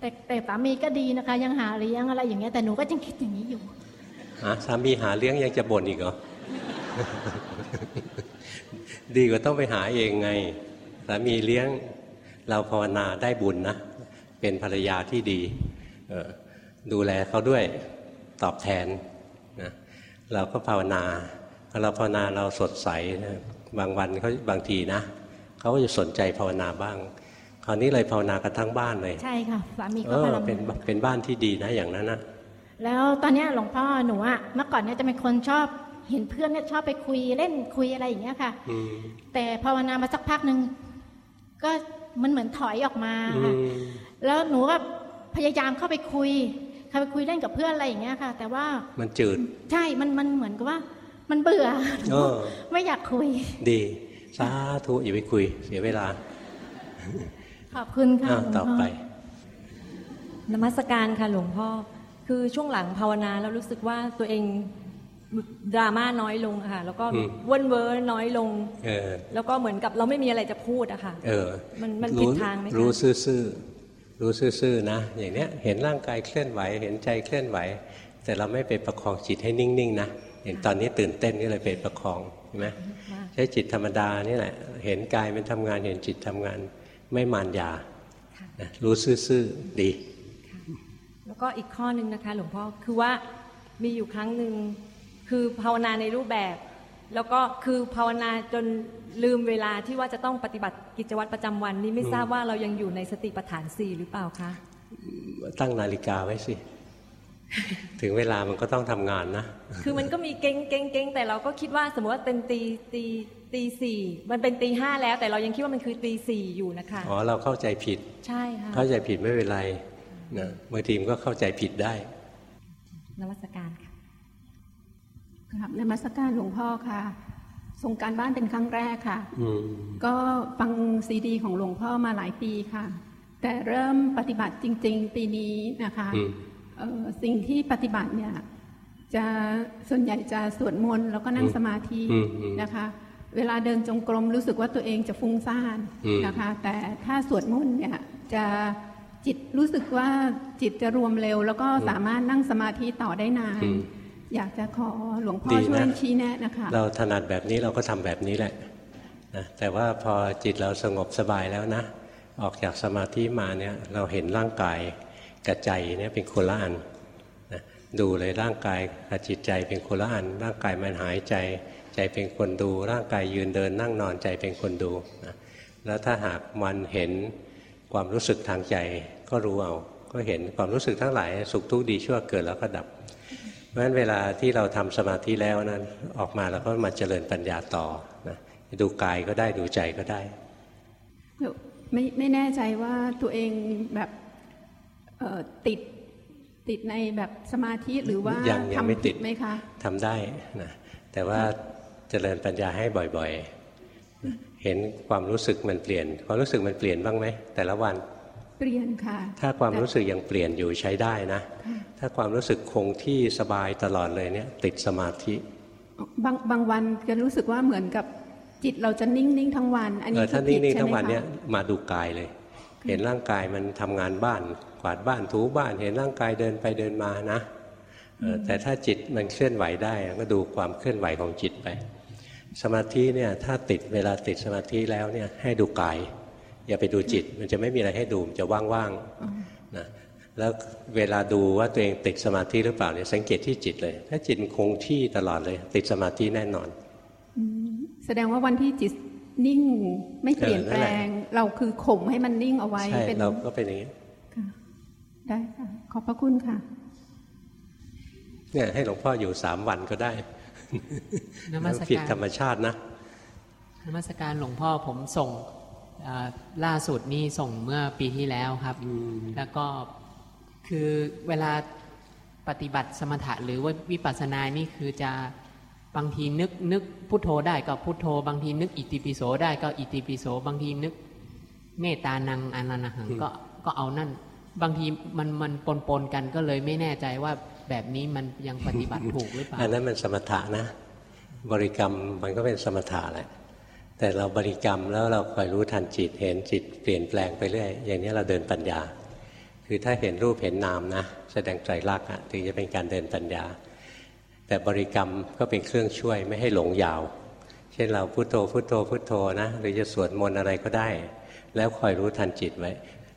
แต่แต่สามีก็ดีนะคะ ยังหาเลี้ยงอะไรอย่างเงี้ยแต่หนูก็ยังคิดอย่างนี้อยู่ฮะ สามีหาเลี้ยงยังจะบ่นอีกเหรอ ดีกว่าต้องไปหาเองไง สามีเลี้ยงเราภาวนาได้บุญนะ เป็นภรรยาที่ดีเออดูแลเขาด้วยตอบแทนนะเราก็ภาวนาพอเราภาวนาเราสดใสนะบางวันเขาบางทีนะเขาก็จะสนใจภาวนาบ้าง คราวนี้เลยภาวนากันทั้งบ้านเลย ใช่ค่ะสามีเอก็อพลังเป็นเป็นบ้านที่ดีนะอย่างนั้นนะ แล้วตอนเนี้ยหลวงพ่อหนูอะเมื่อก่อนเนี่ยจะเป็นคนชอบเห็นเพื่อนเนี่ยชอบไปคุยเล่นคุยอะไรอย่างเงี้ยค่ะอืมแต่ภาวนามาสักพักหนึ่งก็มันเหมือนถอยออกมาอืค่ะมแล้วหนูก็พยายามเข้าไปคุยเข้าไปคุยเล่นกับเพื่อนอะไรอย่างเงี้ยค่ะ แต่ว่ามันจืดใช่มันมันเหมือนกับว่า มันเบื่อเออไม่อยากคุย ดีสาธุอย่าไปคุย เสียเวลา ขอบคุณค่ะอ้าวหลวงต่อพ่อไปนมัสการค่ะหลวงพ่อ คือช่วงหลังภาวนาแล้วรู้สึกว่าตัวเองดราม่าน้อยลงอะค่ะแล้วก็อืมเว้นเว้อน้อยลงเออแล้วก็เหมือนกับเราไม่มีอะไรจะพูดอะค่ะเออมันมันรู้ผิดทางไหมคะรู้ซื่อๆรู้ซื่อๆนะ อย่างเนี้ยเห็นร่างกายเคลื่อนไหว เห็นใจเคลื่อนไหว แต่เราไม่ไปประคองจิตให้นิ่งๆนะอย่างตอนนี้ตื่นเต้นก็เลยไปประคองใช่ไหมใช้จิตธรรมดานี่แหละ เห็นกายมันทำงานเห็นจิตทำงานไม่มานยานะรู้ซื่อๆดี แล้วก็อีกข้อหนึ่งนะคะหลวงพ่อคือว่ามีอยู่ครั้งหนึ่งคือภาวนาในรูปแบบ แล้วก็คือภาวนาจนลืมเวลาที่ว่าจะต้องปฏิบัติกิจวัตรประจำวันนี้ไม่ทราบว่าเรายังอยู่ในสติปัฏฐานสี่หรือเปล่าคะตั้งนาฬิกาไว้สิ ถึงเวลามันก็ต้องทำงานนะ คือมันก็มีเก้งเก้งเก้งแต่เราก็คิดว่าสมมติว่าเป็นตีตีตีสี่มันเป็นตีห้าแล้ว แต่เรายังคิดว่ามันคือตีสี่อยู่นะคะอ๋อเราเข้าใจผิด ใช่ค่ะเข้าใจผิดไม่เป็นไร นะบางทีมันก็เข้าใจผิดได้นวัตการค่ะครับนมัสการหลวงพ่อค่ะส่งการบ้านเป็นครั้งแรกค่ะอืมก็ฟังซีดี ของหลวงพ่อมาหลายปีค่ะ แต่เริ่มปฏิบัติจริง ๆ ปีนี้นะคะอืมเอ่อสิ่งที่ปฏิบัติเนี่ย จะส่วนใหญ่จะสวดมนต์แล้วก็นั่งสมาธิอืมอืมนะคะ เวลาเดินจงกรมรู้สึกว่าตัวเองจะฟุ้งซ่านอืมนะคะ แต่ถ้าสวดมนต์เนี่ยจะ จิตรู้สึกว่าจิตจะรวมเร็ว แล้วก็สามารถนั่งสมาธิต่อได้นานอืมอยากจะขอหลวงพ่อดีช่วยนะชี้แนะนะคะ เราถนัดแบบนี้เราก็ทำแบบนี้แหละนะแต่ว่าพอจิตเราสงบสบายแล้วนะ ออกจากสมาธิมาเนี่ยเราเห็นร่างกายกับใจเนี่ยเป็นคนละอันนะดูเลยร่างกายกับจิตใจเป็นคนละอัน ร่างกายมันหายใจ ใจเป็นคนดู ร่างกายยืนเดินนั่งนอนใจเป็นคนดูนะแล้วถ้าหากมันเห็น ความรู้สึกทางใจก็รู้เอา ก็เห็นความรู้สึกทั้งหลายสุขทุกข์ดีชั่วเกิดแล้วก็ดับ เพราะฉะนั้นเวลาที่เราทำสมาธิแล้วนั้นออกมาเราก็มาเจริญปัญญาต่อนะดูกายก็ได้ดูใจก็ได้เดี๋ยวไม่ไม่แน่ใจว่าตัวเองแบบเอ่อติดติดในแบบสมาธิหรือว่ายังยังไม่ทำติผิดดไหมคะทำได้นะแต่ว่าเจริญปัญญาให้บ่อยๆนะ เห็นความรู้สึกมันเปลี่ยน ความรู้สึกมันเปลี่ยนบ้างไหมแต่ละวันเปลี่ยนค่ะ ถ้าความรู้สึกยังเปลี่ยนอยู่ใช้ได้นะ ถ้าความรู้สึกคงที่สบายตลอดเลยเนี่ยติดสมาธิบางบางวันจะรู้สึกว่าเหมือนกับจิตเราจะนิ่งนิ่งทั้งวัน อันเอนี้อถ้าคือผิดนิ่งๆใช่ทั้งไหมวันคะเนี่ยมาดูกายเลย เห็นร่างกายมันทำงานบ้านกวาดบ้านถูบ้าน เห็นร่างกายเดินไปเดินมานะเออแต่ถ้าจิตมันเคลื่อนไหวได้ก็ดูความเคลื่อนไหวของจิตไป สมาธิเนี่ยถ้าติดเวลาติดสมาธิแล้วเนี่ยให้ดูกาย อย่าไปดูจิต มันจะไม่มีอะไรให้ดูมันจะว่างๆนะแล้วเวลาดูว่าตัวเองติดสมาธิหรือเปล่าเนี่ยสังเกตที่จิตเลย ถ้าจิตมันคงที่ตลอดเลย ติดสมาธิแน่นอนแสดงว่าวันที่จิตนิ่งไม่เปลี่ยนเออนั่แปนลแหละงเราคือข่มให้มันนิ่งเอาไว้ใช่เป็นเราก็เป็นอย่างนี้ค่ะได้ค่ะขอบพระคุณค่ะเนี่ยให้หลวงพ่ออยู่สามวันก็ได้ นมัสผิดการธรรมชาตินะนมัสการหลวงพ่อผมส่งอ่าล่าสุดนี่ส่งเมื่อปีที่แล้วครับ แล้วก็คือเวลาปฏิบัติสมถะหรือว่าวิปัสสนานี่คือจะบางทีนึกนึกพุทโธได้ก็พุทโธ บางทีนึกอิติปิโสได้ก็อิติปิโส บางทีนึกเมตตานังอนันหังก็ก็เอานั่น บางทีมันมันปนปนๆกันก็เลยไม่แน่ใจว่าแบบนี้มันยังปฏิบัติถูกหรือเปล่าอันนั้นมันสมถะนะ บริกรรมมันก็เป็นสมถะแหละแต่เราบริกรรมแล้วเราคอยรู้ทันจิตเห็นจิตเปลี่ยนแปลงไปเรื่อยอย่างนี้เราเดินปัญญา คือถ้าเห็นรูปเห็นนามนะ แสดงไตรลักอะถึงจะเป็นการเดินปัญญา แต่บริกรรมก็เป็นเครื่องช่วยไม่ให้หลงยาว เช่นเราพุโทโธพุโทโธพุโทโธนะหรือจะสวดมนต์อะไรก็ได้ แล้วคอยรู้ทันจิตไว้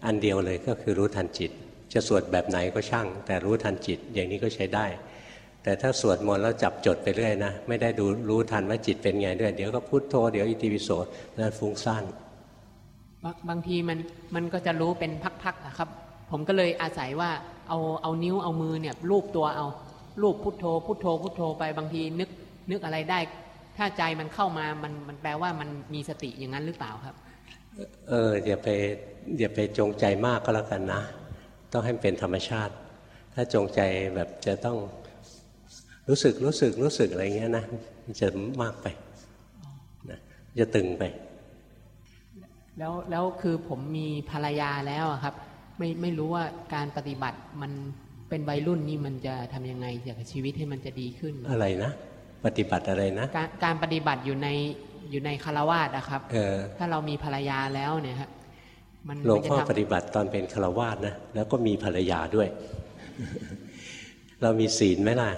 อันเดียวเลยก็คือรู้ทันจิต จะสวดแบบไหนก็ช่าง แต่รู้ทันจิตอย่างนี้ก็ใช้ได้ แต่ถ้าสวดมนต์แล้วจับจดไปเรื่อยนะ ไม่ได้ดูรู้ทันว่าจิตเป็นไงด้วย เดี๋ยวก็พุโทโธเดี๋ยวอิติปิโสนั่นฟุ้งซ่านบางบางทีมันมันก็จะรู้เป็นพักๆอะครับ ผมก็เลยอาศัยว่าเอาเอานิ้วเอามือเนี่ยลูบตัวเอาลูบพุทโธพุทโธพุทโธไปบางทีนึกนึกอะไรได้ ถ้าใจมันเข้ามามันมันแปลว่ามันมีสติอย่างนั้นหรือเปล่าครับ เอออย่าไป อย่าไปจงใจมากก็แล้วกันนะ ต้องให้มันเป็นธรรมชาติ ถ้าจงใจแบบจะต้องรู้สึกรู้สึกรู้สึกอะไรเงี้ยนะมันจะมากไปนะจะตึงไป แล้วแล้วคือผมมีภรรยาแล้วอะครับ ไม่ไม่รู้ว่าการปฏิบัติมันเป็นวัยรุ่นนี่มันจะทำยังไงจากชีวิตให้มันจะดีขึ้น อะไรนะปฏิบัติอะไรนะการการปฏิบัติอยู่ในอยู่ในคารวาสนะครับเออถ้าเรามีภรรยาแล้วเนี่ยครับมัน หลวงมันจะพ่อทำปฏิบัติตอนเป็นฆราวาสนะแล้วก็มีภรรยาด้วย เรามีศีลไหมล่ะ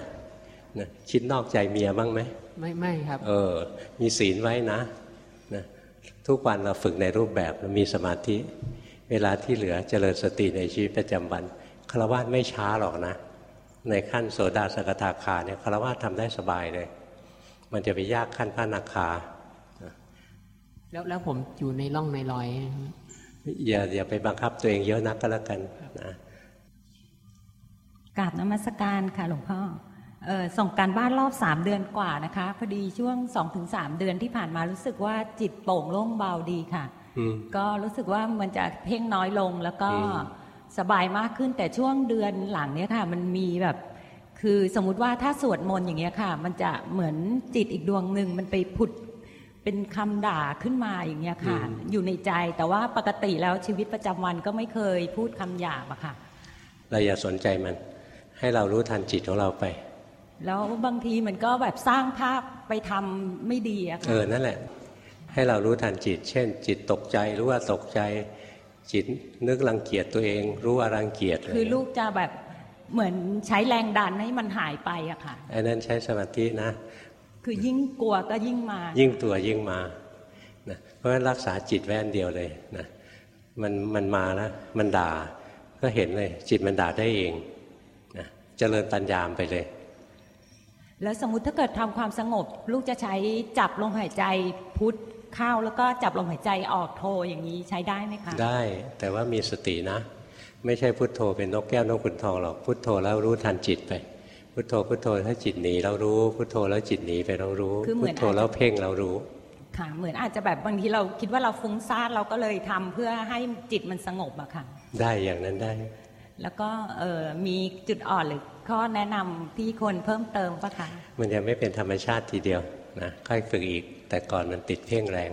นะคิดนอกใจเมียบ้างไหมไม่ไม่ครับ เออ มีศีลไว้นะนะทุกวันเราฝึกในรูปแบบเรามีสมาธิ เวลาที่เหลือเจริญสติในชีวิตประจำวันคารวะไม่ช้าหรอกนะ ในขั้นโสดาสกทาคาเนี่ยคารวะทำได้สบายเลย มันจะไปยากขั้นพระนาคาแล้วแล้วผมอยู่ในร่องในรอยนะครับ อย่าอย่าไปบังคับตัวเองเยอะนักก็แล้วกันนะกราบนมัสการค่ะหลวงพ่อเอ่อส่งการบ้านรอบสามเดือนกว่านะคะพอดีช่วงสองถึงสามเดือนที่ผ่านมารู้สึกว่าจิตโปร่งโล่งเบาดีค่ะอืมก็รู้สึกว่ามันจะเพ่งน้อยลงแล้วก็อืมสบายมากขึ้นแต่ช่วงเดือนหลังเนี้ยค่ะ มันมีแบบ คือสมมุติว่าถ้าสวดมนต์อย่างเงี้ยค่ะ มันจะเหมือนจิตอีกดวงหนึ่งมันไปผุด เป็นคำด่าขึ้นมาอย่างเงี้ยค่ะ อยู่ในใจแต่ว่าปกติแล้วชีวิตประจำวันก็ไม่เคยพูดคำหยาบอะค่ะ เราอย่าสนใจมัน ให้เรารู้ทันจิตของเราไป แล้วบางทีมันก็แบบสร้างภาพไปทำไม่ดีอะเอค่ะอนั่นแหละ ให้เรารู้ทันจิต เช่น จิตตกใจรู้ว่าตกใจ จิตนึกรังเกียจตัวเอง รู้ว่ารังเกียจคือลูกจะแบบเหมือนใช้แรงดันให้มันหายไปอะค่ะอันนั้นใช้สมาธินะ คือยิ่งกลัวก็ยิ่งมา ยิ่งตัวยิ่งมานะเพราะฉะนั้นรักษาจิตแว่นเดียวเลยนะมันมันมาแล้วมันด่าก็เห็นเลย จิตมันด่าได้เองนะเจริญปัญญามไปเลย แล้วสมมติถ้าเกิดทำความสงบ ลูกจะใช้จับลมหายใจพุทธเข้าแล้วก็จับลมหายใจออกโทอย่างนี้ใช้ได้ไหมคะ ได้แต่ว่ามีสตินะ ไม่ใช่พุทโธเป็นนกแก้วนกขุนทองหรอกพุทโธแล้วรู้ทันจิตไป พุทโธพุทโธถ้าจิตหนีเรารู้พุทโธแล้วจิตหนีไปเรารู้คือเหมืพุอนทโธแล้วเพ่งเรารู้ค่ะเหมือนอาจจะแบบบางทีเราคิดว่าเราฟุ้งซ่านเราก็เลยทำเพื่อให้จิตมันสงบอะค่ะ ได้อย่างนั้นได้ แล้วก็เออมีจุดอ่อนหรือข้อแนะนำที่ควรเพิ่มเติมปะคะมันยังไม่เป็นธรรมชาติทีเดียวนะค่อยฝึกอีก แต่ก่อนมันติดเพ่งแรง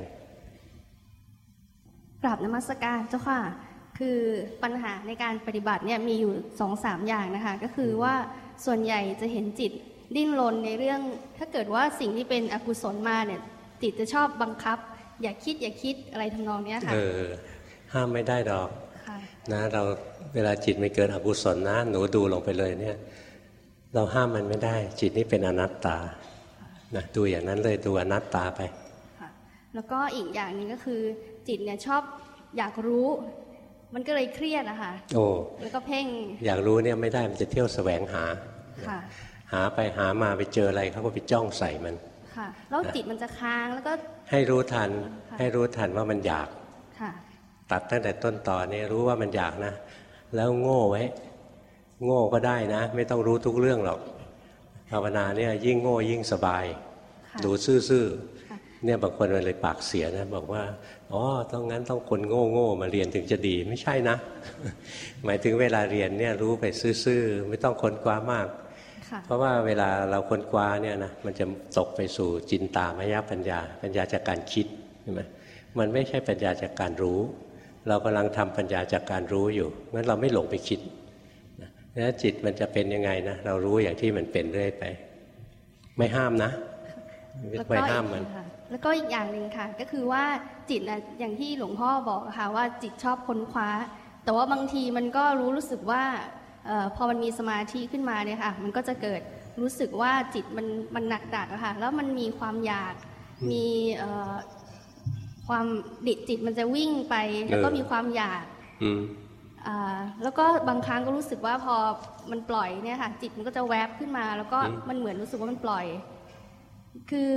กราบนมัสการเจ้าค่ะ คือปัญหาในการปฏิบัติเนี่ยมีอยู่สองสามอย่างนะคะ ก็คือว่า ส่วนใหญ่จะเห็นจิตดิ้นรนในเรื่อง ถ้าเกิดว่าสิ่งที่เป็นอกุศลมาเนี่ย จิตจะชอบบังคับ อย่าคิดอย่าคิดอะไรทำนองเนี้ยค่ะเออห้ามไม่ได้ดอกค่ะนะเราเวลาจิตไม่เกิดอกุศลนะหนูดูลงไปเลยเนี่ย เราห้ามมันไม่ได้ จิตนี่เป็นอนัตตานะดูอย่างนั้นเลยดูอนัตตาไปค่ะแล้วก็อีกอย่างหนึ่งก็คือจิตเนี่ยชอบอยากรู้ มันก็เลยเครียดอะค่ะโอ้แล้วก็เพ่งอยากรู้เนี่ยไม่ได้มันจะเที่ยวแสวงหาค่ะ หาไปหามาไปเจออะไรเขาก็ไปจ้องใส่มันค่ะแล้วจิตมันจะค้างแล้วก็ให้รู้ทันค่ะให้รู้ทันว่ามันอยากค่ะตัดตั้งแต่ต้นต่อเนี่ยรู้ว่ามันอยากนะ แล้วโง่ไว้ โง่ก็ได้นะ ไม่ต้องรู้ทุกเรื่องหรอกภาวนาเนี่ยยิ่งโง่ยิ่งสบายค่ะดูซื่อค่ะๆเนี่ยบางคนมันเลยปากเสียนะ บอกว่าอ๋อต้องงั้นต้องคนโง่โง่ๆมาเรียนถึงจะดีไม่ใช่นะ หมายถึงเวลาเรียนเนี่ยรู้ไปซื่อๆไม่ต้องค้นคว้ามากค่ะ เพราะว่าเวลาเราค้นคว้าเนี่ยนะมันจะตกไปสู่จินตามยปัญญา ปัญญาจากการคิดใช่ไหมมันไม่ใช่ปัญญาจากการรู้ เรากำลังทำปัญญาจากการรู้อยู่งั้นเราไม่หลงไปคิดนะแล้วจิตมันจะเป็นยังไงนะเรารู้อย่างที่มันเป็นเรื่อยไป ไม่ห้ามนะแล้วก็ไม่อีห้ามกมันค่ะแล้วก็อีกอย่างหนึ่งค่ะ ก็คือว่าจิตนะอย่างที่หลวงพ่อบอกอะค่ะว่าจิตชอบค้นคว้า แต่ว่าบางทีมันก็รู้รู้สึกว่าเออ พอมันมีสมาธิขึ้นมาเนี่ยค่ะมันก็จะเกิดรู้สึกว่าจิตมันมันหนักดักอะค่ะแล้วมันมีความอยากมีเอ่อความดิจิตมันจะวิ่งไป แล้วก็เออมีความอยากอืมอ่าแล้วก็บางครั้งก็รู้สึกว่าพอมันปล่อยเนี่ยค่ะ จิตมันก็จะแวบขึ้นมา แล้วก็อืมมันเหมือนรู้สึกว่ามันปล่อย คือ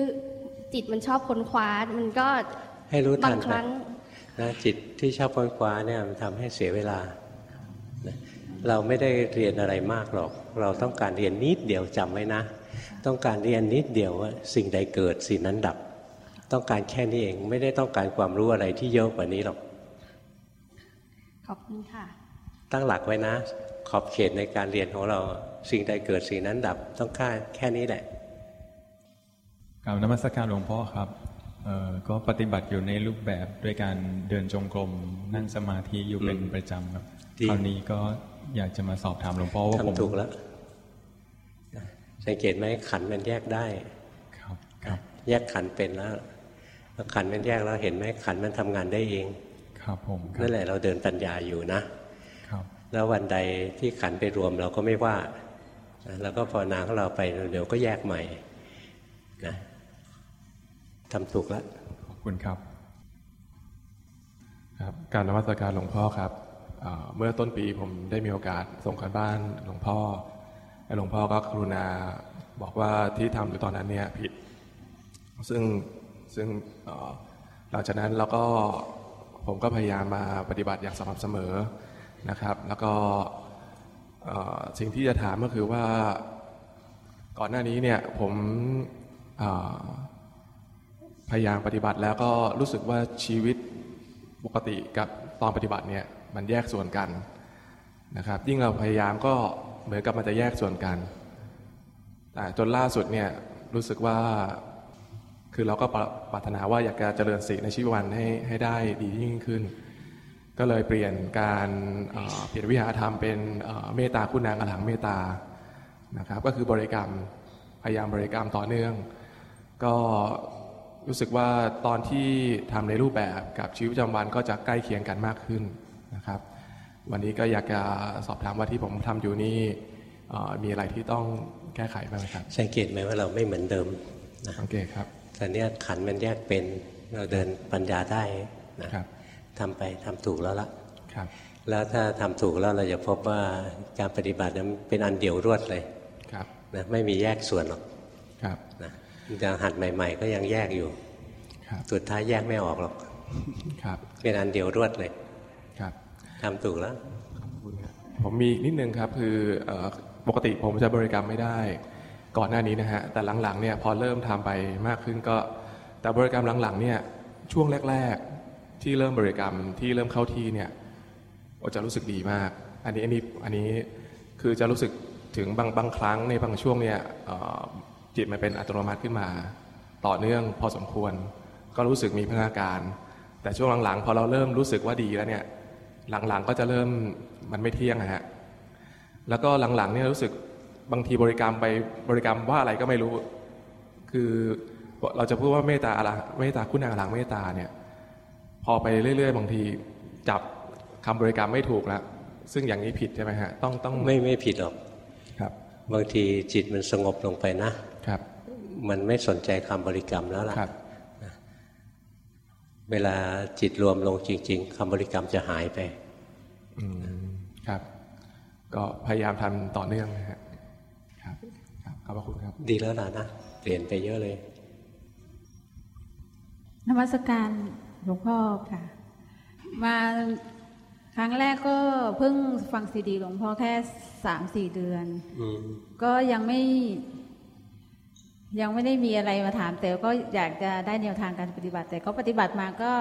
จิตมันชอบค้นคว้ามันก็ให้รู้บาทังนคไปรั้งนะจิตที่ชอบค้นคว้าเนี่ยมันทำให้เสียเวลานะ เราไม่ได้เรียนอะไรมากหรอก เราต้องการเรียนนิดเดียวจำไว้นะ ต้องการเรียนนิดเดียวว่าสิ่งใดเกิดสิ่งนั้นดับ ต้องการแค่นี้เองไม่ได้ต้องการความรู้อะไรที่เยอะกว่านี้หรอก ขอบคุณค่ะ ตั้งหลักไว้นะ ขอบเขตในการเรียนของเรา สิ่งใดเกิดสิ่งนั้นดับ ต้องค่าแค่นี้แหละกล่าวนมัสการหลวงพ่อครับเอ่อก็ปฏิบัติอยู่ในรูปแบบด้วยการเดินจงกรมนั่งสมาธิอยู่เป็นอืมประจำครับดีคราวนี้ก็ อยากจะมาสอบถามหลวงพ่อว่าผมทำถูกแล้วสังเกตไหมขันธ์มันแยกได้ครับครับ แยกขันธ์เป็นแล้วพอขันธ์มันแยกแล้วเห็นไหมขันธ์มันทำงานได้เอง ครับผมครันั่บนแหละเราเดินปัญญาอยู่นะครับ แล้ววันใดที่ขันธ์ไปรวมเราก็ไม่ว่านะแล้วก็ภาวนาของเราไปเดี๋ยวก็แยกใหม่นะทำถูกแล้วขอบคุณครับ ครับ การนมัสการหลวงพ่อครับ เมื่อต้นปีผมได้มีโอกาสส่งกันบ้านหลวงพ่อหลวงพ่อก็กรุณาบอกว่าที่ทำอยู่ตอนนั้นเนี่ยผิด ซึ่งซึ่งหลังจากนั้นเราก็ผมก็พยายามมาปฏิบัติอย่างสม่ำเสมอนะครับ แล้วก็สิ่งที่จะถามก็คือว่าก่อนหน้านี้เนี่ยผมพยายามปฏิบัติแล้วก็รู้สึกว่าชีวิตปกติกับตอนปฏิบัติเนี่ย มันแยกส่วนกันนะครับ ยิ่งเราพยายามก็เหมือนกับมันจะแยกส่วนกันแต่จนล่าสุดเนี่ยรู้สึกว่าคือเราก็ปรารถนาว่าอยากจะเจริญสีในชีวิตวันให้ให้ได้ดียิ่งขึ้น ก็เลยเปลี่ยนการเปลี่ยนวิหารธรรมเป็นเมตตาคุณนางอรหังเมตตานะครับ ก็คือบริกรรมพยายามบริกรรมต่อเนื่อง ก็รู้สึกว่าตอนที่ทำในรูปแบบกับชีวิตประจำวันก็จะใกล้เคียงกันมากขึ้น นะครับ วันนี้ก็อยากจะสอบถามว่าที่ผมทำอยู่นี่มีอะไรที่ต้องแก้ไขบ้างไหมครับ สังเกตไหมว่าเราไม่เหมือนเดิมนะสังเกตครับตอนนี้ขันมันแยกเป็นเราเดินปัญญาได้นะครับทำไปทำถูกแล้วละครับ แล้วถ้าทำถูกแล้วเราจะพบว่าการปฏิบัตินั้นเป็นอันเดียวรวดเลยครับนะไม่มีแยกส่วนหรอกครับนะยังหัดใหม่ ๆ ก็ยังแยกอยู่ครับสุดท้ายแยกไม่ออกหรอกครับเป็นอันเดียวรวดเลยครับ ทำถูกแล้วผมมีนิดนึงครับคือปกติผมจะบริกรรมไม่ได้ ก่อนหน้านี้นะฮะแต่หลังๆเนี่ยพอเริ่มทำไปมากขึ้นก็ แต่บริกรรมหลังๆเนี่ยช่วงแรก ๆที่เริ่มบริกรรมที่เริ่มเข้าที่เนี่ยจะรู้สึกดีมาก อันนี้อันนี้อันนี้คือจะรู้สึกถึงบางบางครั้งในบางช่วงเนี่ยจิตมันเป็นอัตโนมัติขึ้นมา ต่อเนื่องพอสมควร ก็รู้สึกมีพัฒนาการ แต่ช่วงหลังๆ พอเราเริ่มรู้สึกว่าดีแล้วเนี่ย หลังๆก็จะเริ่มมันไม่เที่ยงนะฮะแล้วก็หลังๆเนี่ยรู้สึกบางทีบริกรรมไปบริกรรมว่าอะไรก็ไม่รู้ คือเราจะพูดว่าเมตตาอะไรเมตตาคุณนางหลังเมตตาเนี่ย พอไปเรื่อย ๆ บางทีจับคำบริกรรมไม่ถูกแล้วซึ่งอย่างนี้ผิดใช่ไหมฮะต้องต้องไม่ไม่ผิดหรอกครับ บางทีจิตมันสงบลงไปนะครับ มันไม่สนใจคำบริกรรมแล้วล่ะครับ เวลาจิตรวมลงจริง ๆคำบริกรรมจะหายไปอืมครับ ก็พยายามทำต่อเนื่องนะฮะขอบคุณครับ ดีแล้วล่ะนะเปลี่ยนไปเยอะเลย นมัสการหลวงพ่อค่ะ มาครั้งแรกก็เพิ่งฟังซีดีหลวงพ่อแค่สามสี่เดือนอก็ยังไม่ ยังไม่ได้มีอะไรมาถามแต่ก็อยากจะได้แนวทางการปฏิบัติ แต่ก็ปฏิบัติมาก็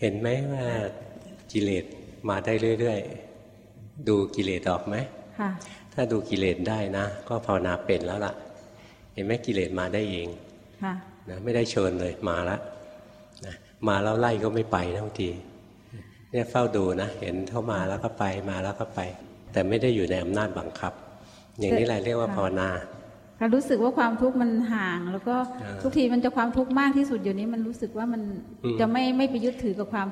เห็นไหมว่ากิเลสมาได้เรื่อยๆ ดูกิเลสออกไหมค่ะถ้าดูกิเลสได้นะ ก็ภาวนาเป็นแล้วล่ะ เห็นไหมกิเลสมาได้เองนะไม่ได้เชิญเลยมาแล้วนะมาแล้วไล่ก็ไม่ไปทั้งทีเนี่ยเฝ้าดูนะเห็นเข้ามาแล้วก็ไปมาแล้วก็ไป แต่ไม่ได้อยู่ในอำนาจบังคับ อย่างนี้แหละเรียกว่าภาวนา เรารู้สึกว่าความทุกข์มันห่าง แล้วก็ทุกทีมันจะความทุกข์มากที่สุดอยู่นี้มันรู้สึกว่ามันจะไม่ไม่ไปยึดถือกับความ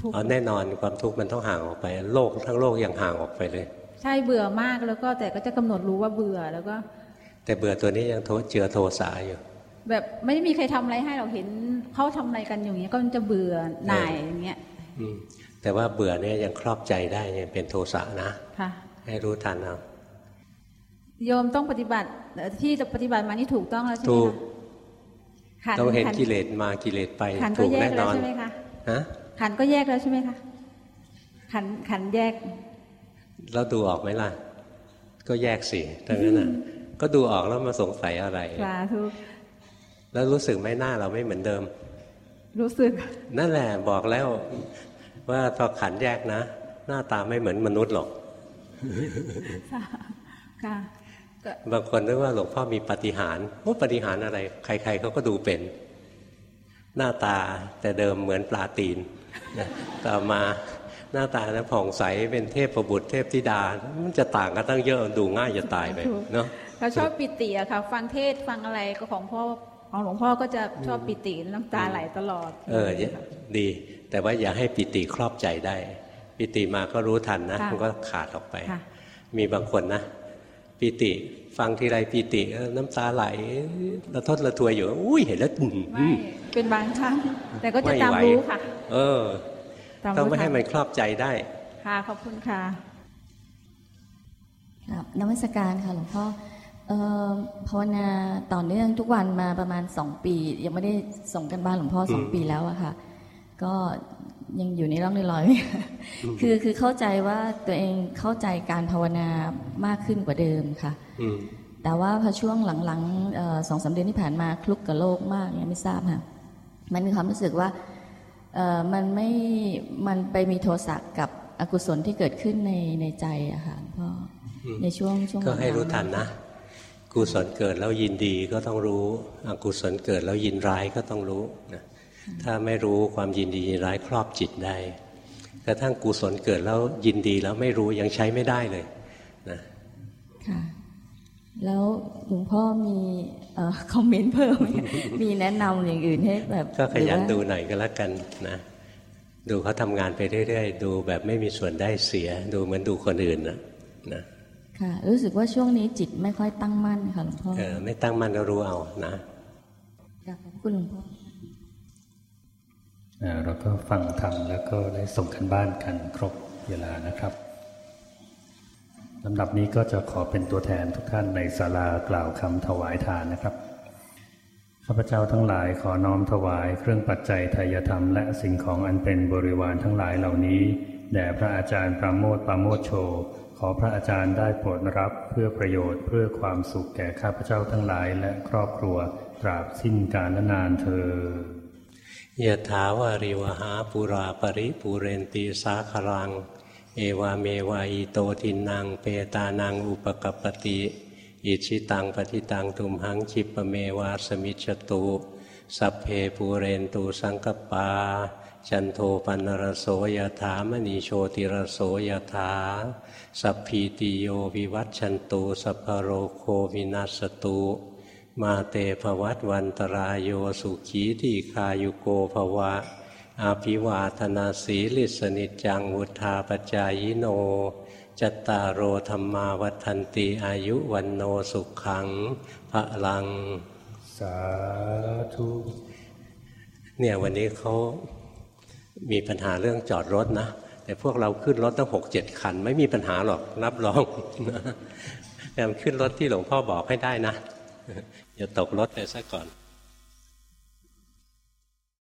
ทุกข์แน่นอนความทุกข์มันต้องห่างออกไป โลกทั้งโลกยังห่างออกไปเลย ใช่เบื่อมากแล้วก็แต่ก็จะกำหนดรู้ว่าเบื่อแล้วก็ แต่เบื่อตัวนี้ยังโทษเจือโทสาอยู่ แบบไม่ได้มีใครทำอะไรให้เราเห็นเขาทำอะไรกันอย่างเงี้ยก็จะเบื่อหน่ายอย่างเงี้ยแต่ว่าเบื่อเนี่ยยังครอบใจได้ยังเป็นโทสะนะค่ะให้รู้ทันเอาโยมต้องปฏิบัติ ที่จะปฏิบัติมานี่ถูกต้องแล้วใช่ไหมคะต้องเห็นกิเลสมากิเลสไปถูกแน่นอนใช่ไหมคะฮะขันก็แยกแล้วใช่ไหมคะขันขันแยกแล้วดูออกไหมล่ะ ก็แยกสิทั้งนั้นอะ ก็ดูออกแล้วมาสงสัยอะไรสาธุแล้วรู้สึกไหมหน้าเราไม่เหมือนเดิม รู้สึก นั่นแหละบอกแล้ว ว่าพอขันแยกนะ หน้าตาไม่เหมือนมนุษย์หรอกค่ะ บางคนนึกว่าหลวงพ่อมีปฏิหารว่าปฏิหารอะไร ใคร ๆเขาก็ดูเป็น หน้าตาแต่เดิมเหมือนปลาตีนต่อมาหน้าตานะผ่องใสเป็นเทพประบุตรเทพธิดา มันจะต่างกันตั้งเยอะดูง่ายจะตายไปเนาะเขาชอบปิติอะค่ะ ฟังเทศฟังอะไรก็ของพ่อของหลวงพ่อก็จะชอบปิติน้ำตาไหลตลอด เออดี แต่ว่าอย่าให้ปิติครอบใจได้ ปิติมาก็รู้ทันนะ มันก็ขาดออกไป มีบางคนนะ ปิติ ฟังทีไรปิติ น้ำตาไหลระทดระทวยอยู่ อุ้ยเห็นแล้วไม่เป็นบางครั้ง แต่ก็จะตามรู้ค่ะ เออ ต้องไม่ให้มันครอบใจได้ ค่ะ ขอบคุณค่ะครับนมัสการค่ะหลวงพ่อภาวนาต่อเนื่องทุกวันมาประมาณสองปี ยังไม่ได้ส่งกันบ้านหลวงพ่อสองปีแล้วอะค่ะ ก็ ยังอยู่ในร่องในรอยคือคือเข้าใจว่าตัวเองเข้าใจการภาวนามากขึ้นกว่าเดิมค่ะอืมแต่ว่าพอช่วงหลังๆเอ่อสองสามเดือนที่ผ่านมาคลุกกับโลกมากเนี่ยไม่ทราบค่ะมันมีความรู้สึกว่าเอ่อมันไม่มันไปมีโทสะกับอกุศลที่เกิดขึ้นในในใจอะค่ะหลวงพ่ออมในช่วงช่วงก็ให้รู้ลังๆทันนะกุศลเกิดแล้วยินดีก็ต้องรู้ อกุศลเกิดแล้วยินร้ายก็ต้องรู้นะ ถ้าไม่รู้ความยินดียินร้ายครอบจิตได้ กระทั่งกุศลเกิดแล้วยินดีแล้วไม่รู้ยังใช้ไม่ได้เลยนะค่ะแล้วหลวงพ่อมีอคอมเมนต์เพิ่ม มีแนะนำอย่างอื่นให้แบบก็ขยันดูหน่อยก็แล้วกันนะดูเขาทำงานไปเรื่อยๆ ดูแบบไม่มีส่วนได้เสีย ดูเหมือนดูคนอื่นนะนะค่ะรู้สึกว่าช่วงนี้จิตไม่ค่อยตั้งมั่นค่ะหลวงพ่อเออไม่ตั้งมั่นก็รู้เอานะขอบคุณหลวงพ่อ เราก็ฟังธรรมแล้วก็ได้ส่งกันบ้านกันครบเวลานะครับลำดับนี้ก็จะขอเป็นตัวแทนทุกท่านในศาลากล่าวคำถวายทานนะครับข้าพเจ้าทั้งหลายขอน้อมถวายเครื่องปัจจัยทายธรรมและสิ่งของอันเป็นบริวารทั้งหลายเหล่านี้แด่พระอาจารย์ปราโมทปราโมทโช ขอพระอาจารย์ได้โปรดรับเพื่อประโยชน์เพื่อความสุขแก่ข้าพเจ้าทั้งหลายและครอบครัวตราบสิ้นกาลนานเธอ ยะถาวาริวหาปุราปริปูเรนตีสาครัง เอวาเมวายโตทินังเปตานังอุปกปปติ อิชิตังปฏิตังตุมหังคิปะเมวาสมิจตุสัพเพปูเรนตูสังกปา จันโทปันรโสยถามณีโชติรโสยถา สัพพีติโยวิวัตชันตุสัพพโรโควินัสตุ มาเตภวัตวันตรายโยสุขีที่คายุโกภวะ อาภิวาธนาสีลิสนิจจังวุธาปจายโนจตตารโอธรรมาวัฏันติอายุวันโนสุขังพระลัง สาธุเนี่ยวันนี้เขามีปัญหาเรื่องจอดรถนะ แต่พวกเราขึ้นรถตั้งหกเจ็ดคัน ไม่มีปัญหาหรอกรับรองแต่ขึ้นรถที่หลวงพ่อบอกให้ได้นะ อย่าตกรถไปซะก่อน